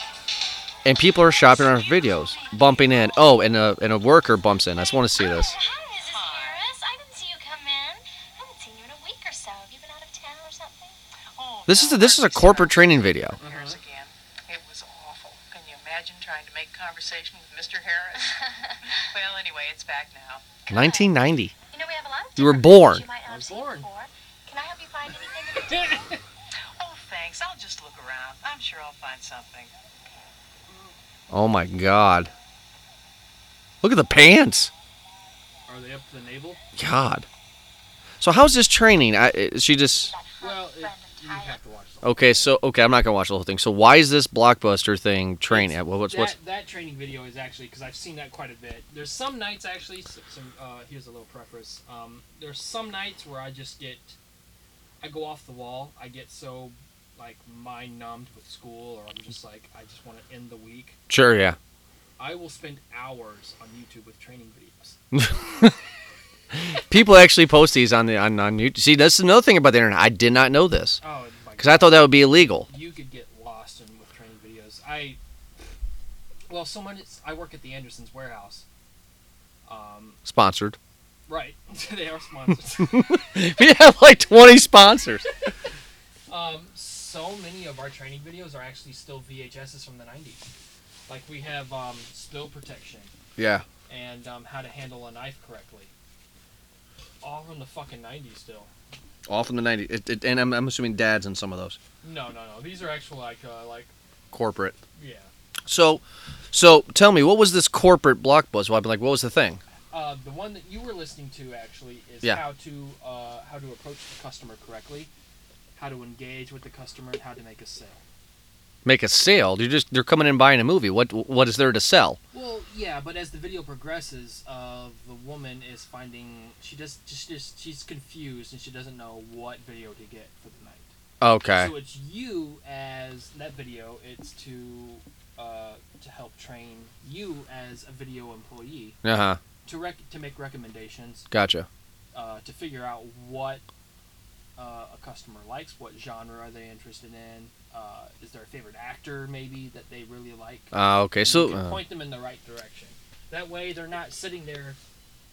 And people are shopping on our videos, bumping in. Oh, and a and a worker bumps in. I just want to see this. Hi, Mrs. Harris. I didn't see you come in. I haven't seen you in a week or so. Have you been out of town or something? Oh, This is a, this is a corporate training video. Here's mm-hmm. again. It was awful. Can you imagine trying to make conversation with Mr. Harris? *laughs* well, anyway, it's back now. 1990. You know, we have a lot You were born. You might I was have seen born. before. Can I help you find anything in particular? *laughs* Oh, thanks. I'll just look around. I'm sure I'll find something. Oh my god. Look at the pants. Are they up to the navel? God. So how's this training? I, she just Well, it, you have to watch them. okay? So okay, I'm not gonna watch the whole thing. So why is this blockbuster thing training? Well, what's that, what's that training video is actually because I've seen that quite a bit. There's some nights actually. s- Some uh, here's a little preface. Um, there's some nights where I just get, I go off the wall. I get so like mind numbed with school, or I'm just like I just want to end the week. sure? Yeah. I will spend hours on YouTube with training videos. *laughs* People actually post these on the on on YouTube. See, that's another thing about the internet. I did not know this Oh my because I thought that would be illegal. you could get lost in with training videos. I well, someone is, I work at the Anderson's warehouse. Um, Sponsored. Right, *laughs* they are sponsors. *laughs* *laughs* we have like 20 sponsors. um, so many of our training videos are actually still VHSs from the '90s. Like we have um, spill protection Yeah. and um, how to handle a knife correctly. All from the fucking '90s still. All from the 90s. It, it, and I'm, I'm assuming dad's in some of those. No, no, no. These are actual like uh, like Corporate. yeah. So, so tell me, what was this corporate blockbuster? Well, I'd be like, what was the thing? Uh, the one that you were listening to actually is Yeah. how to uh, how to approach the customer correctly, how to engage with the customer, and how to make a sale. Make a sale? You're just they're coming in buying a movie. What what is there to sell? Well, yeah, but as the video progresses, uh, the woman is finding she does just, just she's confused and she doesn't know what video to get for the night. Okay. So it's you as that video. It's to uh, to help train you as a video employee Uh huh. To rec- to make recommendations Gotcha. uh, to figure out what uh, a customer likes, what genre are they interested in, uh, is there a favorite actor maybe that they really like. Uh, okay. And So uh, point them in the right direction. That way, they're not sitting there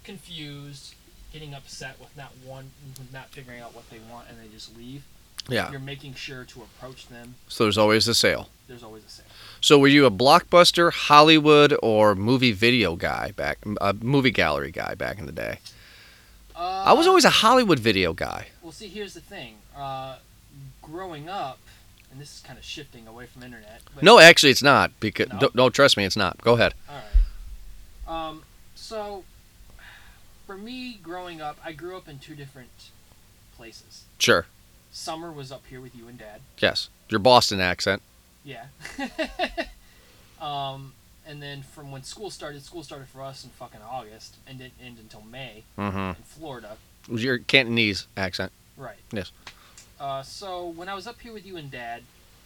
confused, getting upset with not one, with not figuring out what they want, and they just leave. Yeah. You're making sure to approach them. So there's always a sale. There's always a sale. So were you a blockbuster, Hollywood, or movie video guy back, a movie gallery guy back in the day? Uh, I was always a Hollywood video guy. Well, see, here's the thing. Uh, growing up, and this is kind of shifting away from internet. But No, actually, it's not because No? don't, don't trust me, it's not. Go ahead. All right. Um, So, for me, growing up, I grew up in two different places. Sure. Summer was up here with you and Dad. Yes. Your Boston accent. Yeah. *laughs* um, and then from when school started, school started for us in fucking August and didn't end until May Mm-hmm. in Florida. It was your Cantonese accent. Right. Yes. Uh, so when I was up here with you and Dad,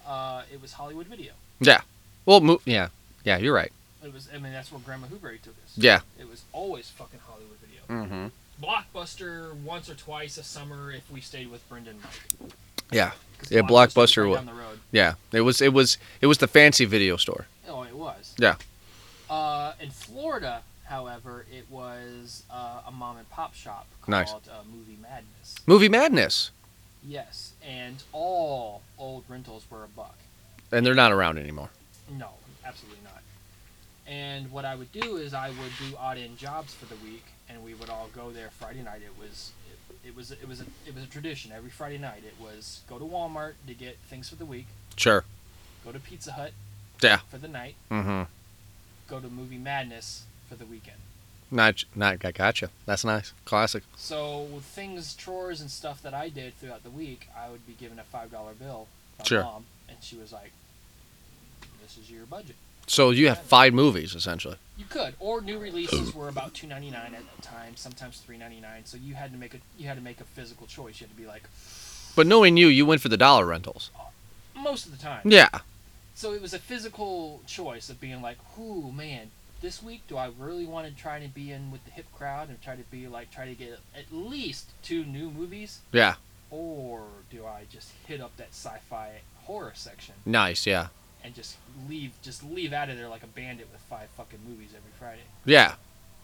uh, it was Hollywood Video. Yeah. Well, mo- yeah. Yeah, you're right. It was. I mean, that's where Grandma Huberry took us. Yeah. It was always fucking Hollywood Video. Mm-hmm. Blockbuster once or twice a summer if we stayed with Brendan. Yeah. Yeah, was Blockbuster right wa- down the road. Yeah. It was. It was. It was the fancy video store. Oh, it was. Yeah. Uh, in Florida, however, it was uh, a mom and pop shop called Nice. uh, Movie Madness. Movie Madness, Yes, and all old rentals were a buck. and they're not around anymore. No, absolutely not. And what I would do is I would do odd end jobs for the week, and we would all go there Friday night. It was it, it was it was a, it was a tradition every Friday night. It was go to Walmart to get things for the week, Sure. go to Pizza Hut Yeah. for the night, Mm-hmm. go to Movie Madness for the weekend. Not. Not. I gotcha. That's nice. Classic. So with things, chores, and stuff that I did throughout the week, I would be given a five dollar bill from Sure. mom, and she was like, "This is your budget." So you have five movies essentially. You could, or new releases were about two ninety nine at the time, sometimes three ninety nine. So you had to make a you had to make a physical choice. You had to be like But knowing you, you went for the dollar rentals. most of the time. Yeah. So it was a physical choice of being like, "Ooh, man, this week do I really want to try to be in with the hip crowd and try to be like try to get at least two new movies, Yeah. or do I just hit up that sci-fi horror section Nice. Yeah. And just leave just leave out of there like a bandit with five fucking movies every Friday?" Yeah.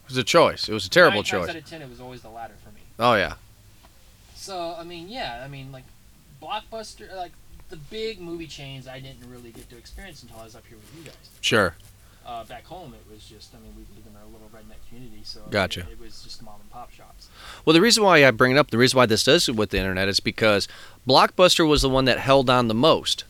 It was a choice. It was a terrible Nine choice. Times out of ten, it was always the latter for me. Oh yeah. So I mean, yeah, I mean, like blockbuster, like the big movie chains, I didn't really get to experience until I was up here with you guys. Sure. Uh, back home, it was just, I mean, we live in a little redneck community, so I mean, Gotcha. it, it was just mom and pop shops. Well, the reason why I bring it up, the reason why this does with the internet is because Blockbuster was the one that held on the most.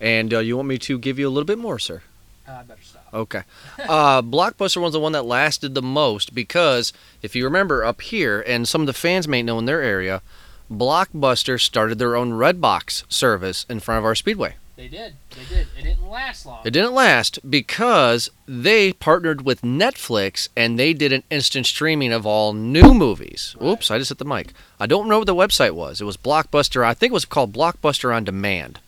And uh, you want me to give you a little bit more, sir? Uh, I better stop. Okay. Uh, *laughs* Blockbuster was the one that lasted the most because if you remember up here, and some of the fans may know in their area, Blockbuster started their own Redbox service in front of our Speedway. They did, they did. It didn't last long. It didn't last because they partnered with Netflix and they did an instant streaming of all new movies. Right. Oops, I just hit the mic. I don't know what the website was. It was Blockbuster. I think it was called Blockbuster on Demand.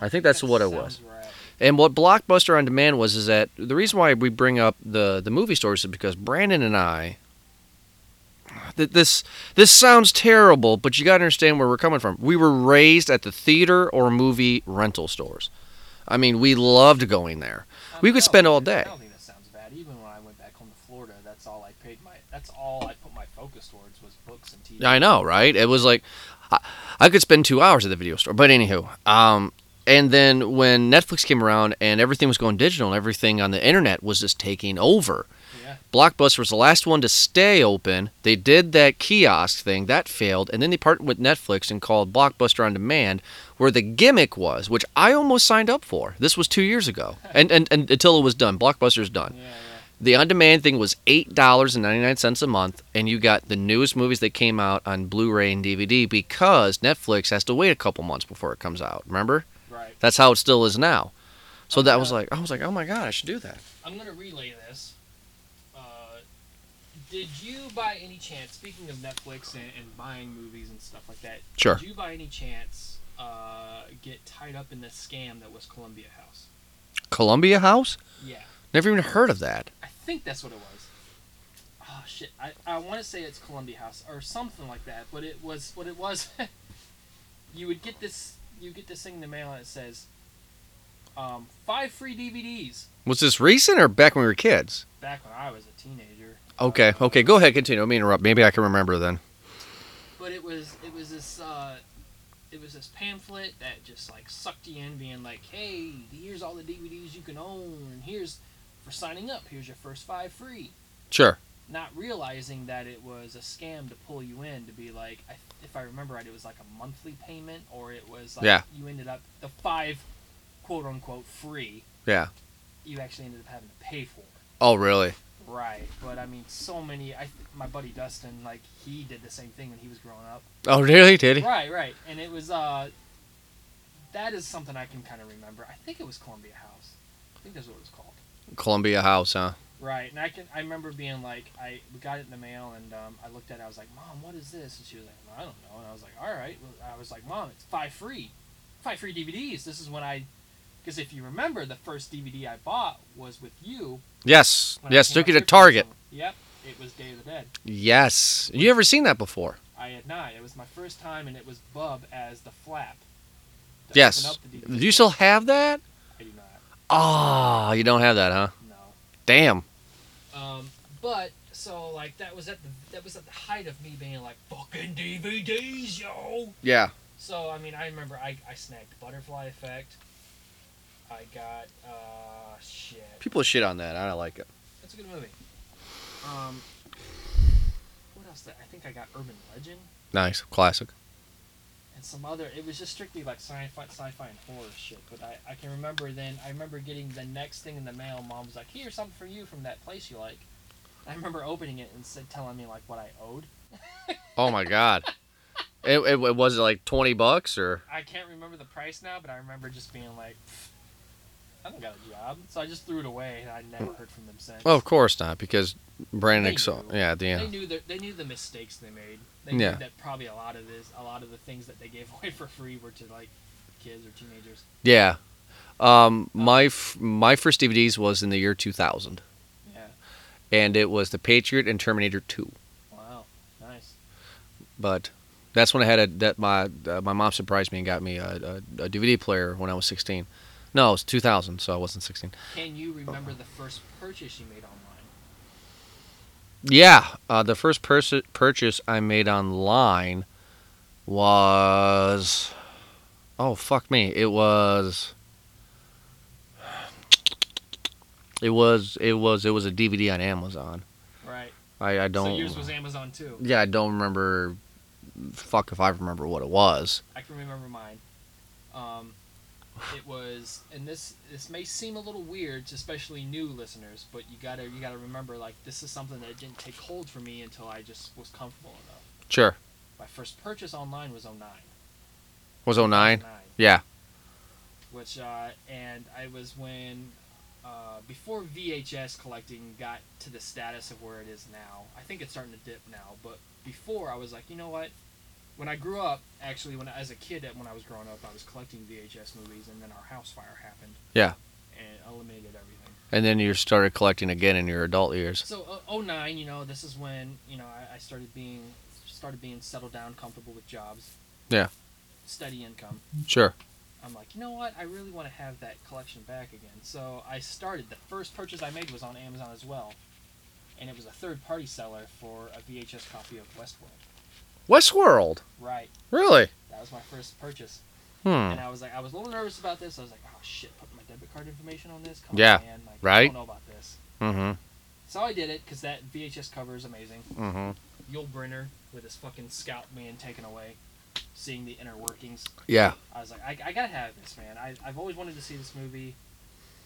I think that's That what it was. right. And what Blockbuster on Demand was is that the reason why we bring up the the movie stores is because Brandon and I. th- This this sounds terrible, but you got to understand where we're coming from. We were raised at the theater or movie rental stores. I mean, we loved going there. I We could spend all day. I don't think that sounds bad. Even when I went back home to Florida, that's all I paid my. That's all I put my focus towards was books and TV. I know, right? It was like I, I could spend two hours at the video store. But anywho, um, and then when Netflix came around and everything was going digital and everything on the internet was just taking over. Yeah. Blockbuster was the last one to stay open. They did that kiosk thing that failed, and then they partnered with Netflix and called Blockbuster on Demand, where the gimmick was, which I almost signed up for. This was two years ago, *laughs* and and, and until it was done, Blockbuster's done. Yeah, yeah. The on-demand thing was eight dollars and ninety-nine cents a month, and you got the newest movies that came out on Blu-ray and DVD because Netflix has to wait a couple months before it comes out. Remember? That's how it still is now. So Oh, that was like, I was like, oh my god, I should do that. I'm gonna relay this. Uh, did you, by any chance, speaking of Netflix and, and buying movies and stuff like that, Sure. did you, by any chance, uh, get tied up in the scam that was Columbia House? Columbia House? Yeah, Never even heard of that. I think that's what it was. Oh shit! I, I want to say it's Columbia House or something like that, but it was what it was. *laughs* you would get this, you get this thing in the mail and it says, um, five free DVDs. Was this recent or back when we were kids? Back when I was a teenager. Okay, Uh, okay, go ahead, continue. Let me interrupt. Maybe I can remember then. but it was it was this uh, it was this pamphlet that just like sucked you in, being like, "Hey, here's all the DVDs you can own, and here's for signing up. Here's your first five free." Sure. Not realizing that it was a scam to pull you in to be like, I, if I remember right, it was like a monthly payment, or it was like Yeah. you ended up the five, quote unquote, free. Yeah. You actually ended up having to pay for. Oh, really? Right, but I mean, so many. I my buddy Dustin, like he did the same thing when he was growing up. Oh, really? Did he? Right, right, and it was uh, that is something I can kind of remember. I think it was Columbia House. I think that's what it was called. Columbia House, huh? Right, and I can I remember being like, I we got it in the mail, and um, I looked at it. I was like, Mom, what is this? And she was like, I don't know. And I was like, All right. I was like, Mom, it's five free, five free DVDs. This is when I, because if you remember, the first DVD I bought was with you. Yes. Yes. Took you to Target. Yep, it was Day of the Dead. Yes. You ever seen that before? I had not. It was my first time, and it was Bub as the flap. Yes. open up the Do you still have that? I do not. Ah, you don't have that, huh? No. Damn. Um, but so like that was at the that was at the height of me being like fucking DVDs, yo. Yeah. So I mean, I remember I, I snagged Butterfly Effect. I got uh shit. People shit on that. I don't like it. That's a good movie. Um, what else? Did, I think I got Urban Legend Nice. Classic. And some other. It was just strictly like sci-fi, sci-fi and horror shit. But I, I can remember then. I remember getting the next thing in the mail. Mom was like, "Here's something for you from that place you like." I remember opening it and said, telling me like what I owed. Oh my god. It, it, was it like 20 bucks or I can't remember the price now, but I remember just being like, "Pfft, I don't got a job, so I just threw it away, and I never heard from them since. Well, of course not because Brandon They saw yeah, the They end. knew the, they knew the mistakes they made. They Yeah. knew that probably a lot of this, a lot of the things that they gave *laughs* away for free were to like kids or teenagers. Yeah. Um my f- my first DVDs was in the year 2000 Yeah. and it was The Patriot and Terminator 2. Wow. Nice. But that's when I had a that my uh, my mom surprised me and got me a, a, a DVD player when I was 16. No, it was 2000, so I wasn't 16. Can you remember the first purchase you made online? Yeah, uh, the first pers- purchase I made online was oh fuck me, it was it was it was it was a DVD on Amazon. Right. I I don't So yours was Amazon too. yeah I don't remember fuck if I remember what it was. I can remember mine. Um, it was, and this this may seem a little weird, to especially new listeners, but you gotta you gotta remember like this is something that didn't take hold for me until I just was comfortable enough. Sure, My first purchase online was 09. was 09? 09, Yeah, Which uh, and I was when uh, before VHS collecting got to the status of where it is now. I think it's starting to dip now, but before I was like, you know what? When I grew up, actually, when I- as a kid, when I was growing up, I was collecting VHS movies, and then our house fire happened. Yeah. And eliminated everything. and then you started collecting again in your adult years. So, uh, 09, you know, this is when you know I, I started being started being settled down, comfortable with jobs. Yeah. Steady income. Sure. I'm like, you know what? I really want to have that collection back again. So I started. The first purchase I made was on Amazon as well, and it was a third-party seller for a VHS copy of Westworld. Westworld. Right. Really? That was my first purchase, Hmm. and I was like, I was a little nervous about this. I was like, oh shit, putting my debit card information on this. Come Yeah, on, man. Like, I right? don't know about this. Mm-hmm. So I did it because that VHS cover is amazing. Mm-hmm. Yul Brynner with his fucking scalp being taken away, seeing the inner workings. Yeah. I was like, I, I gotta have this, man. I, I've always wanted to see this movie.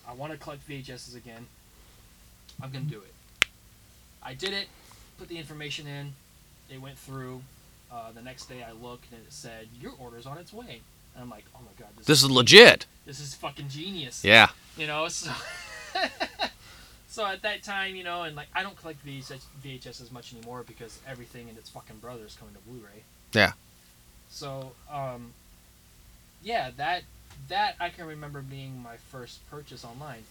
I want to collect VHSs again. I'm gonna do it. I did it. Put the information in. It went through. Uh, the next day I looked and it said your order's on its way. And I'm like, oh my god, this, This is legit. This is fucking genius. Yeah. You know, so *laughs* so at that time, you know, and like I don't collect VHS, VHS as much anymore because everything and its fucking brother is coming to Blu-ray. Yeah. So, um, yeah, that that I can remember being my first purchase online.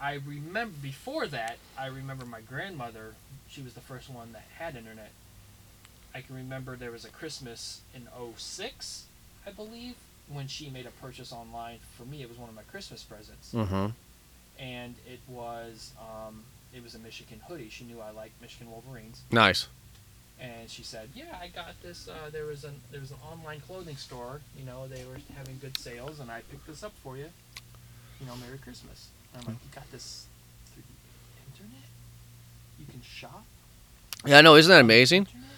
I remember before that, I remember my grandmother. She was the first one that had internet. I can remember there was a Christmas in 06, I believe, when she made a purchase online. For me, it was one of my Christmas presents Mm-hmm. and it was um, it was a Michigan hoodie. She knew I liked Michigan Wolverines, Nice. and she said, "Yeah, I got this. Uh, there was an there was an online clothing store. You know, they were having good sales, and I picked this up for you. You know, Merry Christmas." And I'm like, "You got this through the internet? You can shop." Yeah, I know. Isn't that amazing? internet?"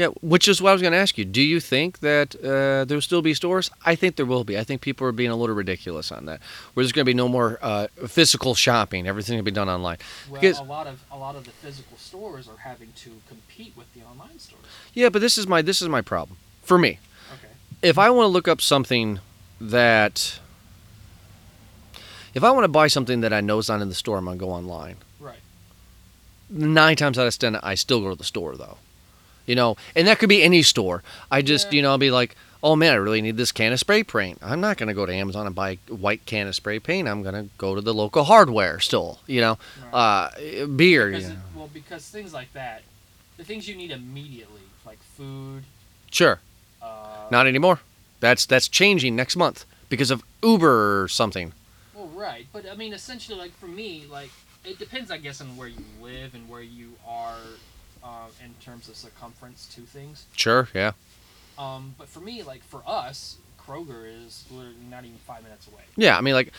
Yeah, which is what I was going to ask you. Do you think that uh, there will still be stores? I think there will be. I think people are being a little ridiculous on that. Where there's going to be no more uh, physical shopping. Everything will be done online. Well, Because- a lot of a lot of the physical stores are having to compete with the online stores. Yeah, but this is my this is my problem for me. Okay. If I want to look up something that, if I want to buy something that I know is not in the store, I'm gonna go online. Right. Nine times out of ten, I still go to the store though. You know, and that could be any store. I just, Yeah. you know, I'll be like, oh man, I really need this can of spray paint. I'm not gonna go to Amazon and buy a white can of spray paint. I'm gonna go to the local hardware still. You know, uh, beer. Because you it, well, because things like that, the things you need immediately, like food. Sure. Uh, Not anymore. That's that's changing next month because of Uber or something. Well, right, but I mean, essentially, like for me, like it depends, I guess, on where you live and where you are uh, in terms of circumference to things. Sure, yeah. Um, but for me, like for us, Kroger is literally not even five minutes away. Yeah, I mean, like,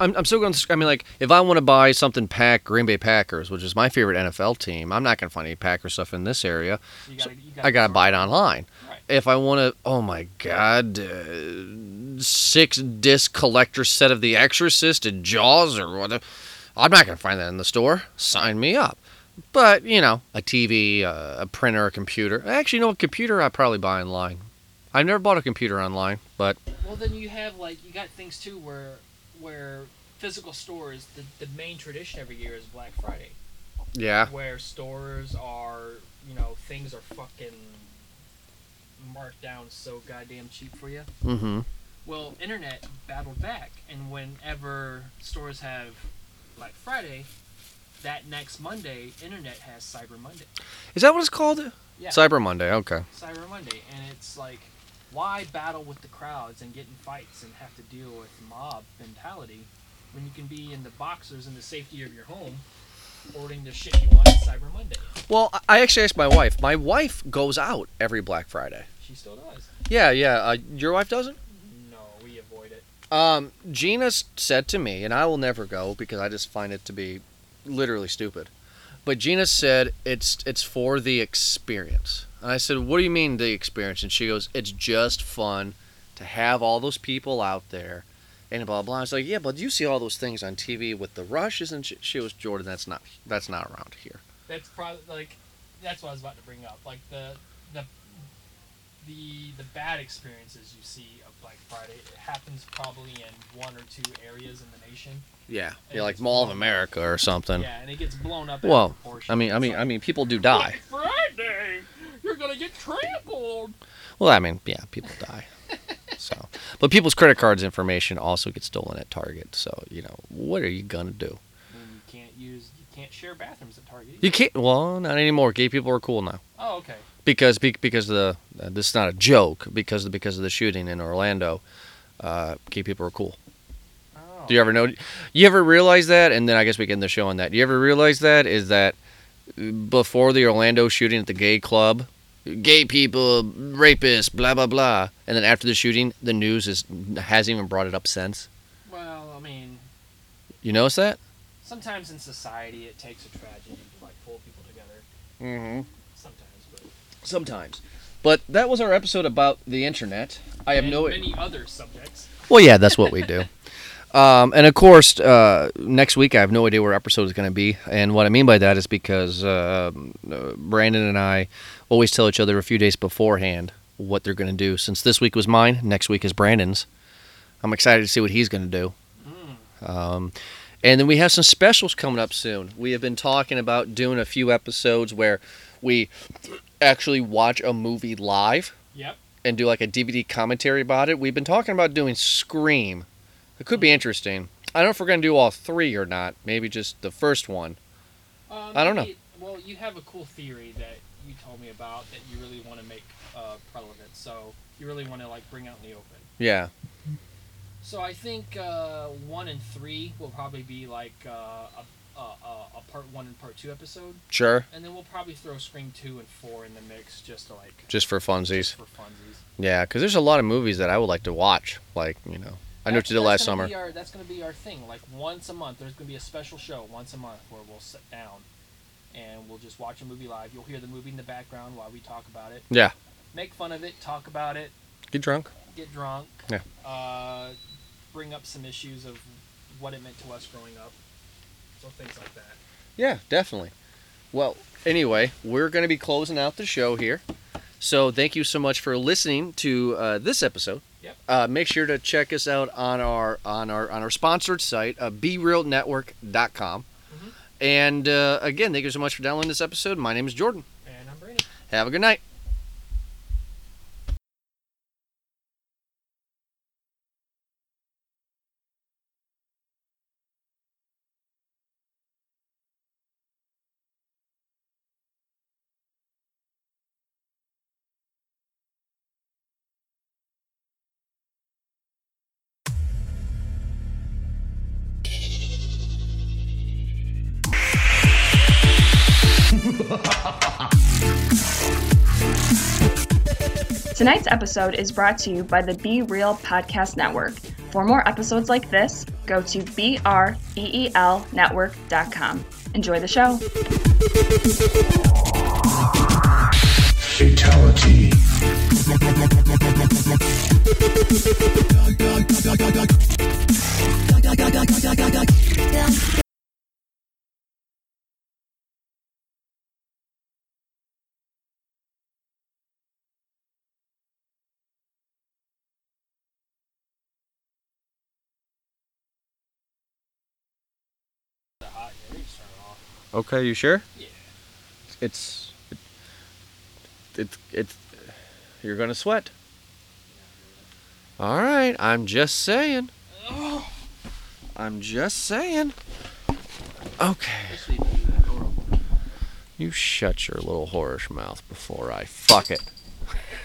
I'm, I'm still going to. I mean, like, if I want to buy something Pack Green Bay Packers, which is my favorite NFL team, I'm not going to find any Packer stuff in this area. So you gotta, you I got to buy it online. Right. If I want to, oh my God, uh, six disc collector set of The Exorcist and Jaws or whatever, I'm not going to find that in the store. Sign me up. But, you know, a TV, uh, a printer, a computer. Actually, you know, a computer I'd probably buy online. I've never bought a computer online, but Well, then you have like you got things too where where physical stores the, the main tradition every year is Black Friday. yeah. Where stores are you know things are fucking marked down so goddamn cheap for you. Mm hmm. Well, internet battled back, and whenever stores have Black Friday, that next Monday, internet has Cyber Monday. Is that what it's called? Yeah. Cyber Monday, okay. Cyber Monday, and it's like, why battle with the crowds and get in fights and have to deal with mob mentality when you can be in the boxers in the safety of your home, ordering the shit you want on Cyber Monday? Well, I- actually asked my wife. My wife goes out every Black Friday. She still does. Yeah, yeah. Uh, your wife doesn't? No, we avoid it. Um, Gina said to me, and I will never go because I just find it to be literally stupid. But Gina said it's it's for the experience. And I said, "What do you mean the experience?" And she goes, "It's just fun to have all those people out there." And blah blah. I was like, "Yeah, but you see all those things on TV with the rush, isn't?" She, she was Jordan. That's not that's not around here. That's probably like, that's what I was about to bring up. Like the the the the bad experiences you see of Black Friday it happens probably in one or two areas in the nation. Yeah, And yeah, like Mall of blown up. America or something. Yeah, and it gets blown up. Well. I mean, I mean, I mean, people do die. Black Friday, you're gonna get trampled. Well, I mean, yeah, people die. So, but people's credit cards information also gets stolen at Target. So, you know, what are you gonna do? And you can't use, you can't share bathrooms at Target. You can't. Well, not anymore. Gay people are cool now Oh, okay. because because the uh, this is not a joke because of, because of the shooting in Orlando. Uh, gay people are cool. Do you ever know? You ever realize that? And then I guess we can end the show on that. Do you ever realize that is that before the Orlando shooting at the gay club, gay people, rapists, blah blah blah, and then after the shooting, the news is hasn't even brought it up since. Well, I mean, You notice that? sometimes in society it takes a tragedy to like pull people together. Mm-hmm. Sometimes, but Sometimes. But that was our episode about the internet. I have and no. many other subjects. Well, yeah, that's what we do. *laughs* Um, and of course, uh, next week I have no idea where episode is going to be. And what I mean by that is because uh, uh, Brandon and I always tell each other a few days beforehand what they're going to do. Since this week was mine, next week is Brandon's. I'm excited to see what he's going to do. Um, and then we have some specials coming up soon. We have been talking about doing a few episodes where we actually watch a movie live Yep. and do like a DVD commentary about it. We've been talking about doing Scream. It could be interesting. I don't know if we're going to do all three or not. Maybe just the first one. Um, I don't know. Well, you have a cool theory that you told me about that you really want to make uh, prevalent. So you really want to like bring out in the open. Yeah. So I think uh, one and three will probably be like uh, a, a, a, a part one and part two episode, Sure. and then we'll probably throw Scream two and four in the mix just to like Just for funsies. just for funsies. Yeah, because there's a lot of movies that I would like to watch. Like, you know, I know what you did last summer. Our, that's going to be our thing. Like once a month, there's going to be a special show once a month where we'll sit down and we'll just watch a movie live. You'll hear the movie in the background while we talk about it. Yeah. Make fun of it, talk about it, Get drunk. get drunk. Yeah. Uh, bring up some issues of what it meant to us growing up. So things like that. Yeah, definitely. Well, anyway, we're going to be closing out the show here. So thank you so much for listening to uh, this episode. Yep. Uh, make sure to check us out on our on our on our sponsored site, uh, BeRealNetwork.com. Mhm. And uh, again, thank you so much for downloading this episode. My name is Jordan. And I'm Brandon. Have a good night. Tonight's episode is brought to you by the Be Real Podcast Network. For more episodes like this, go to BeRealNetwork.com. Enjoy the show. Fatality. Okay, you sure? Yeah. It's it, it's it's you're gonna sweat. All right, I'm just saying. I'm just saying. Okay. Just leave that door open. You shut your little whorish mouth before I fuck it.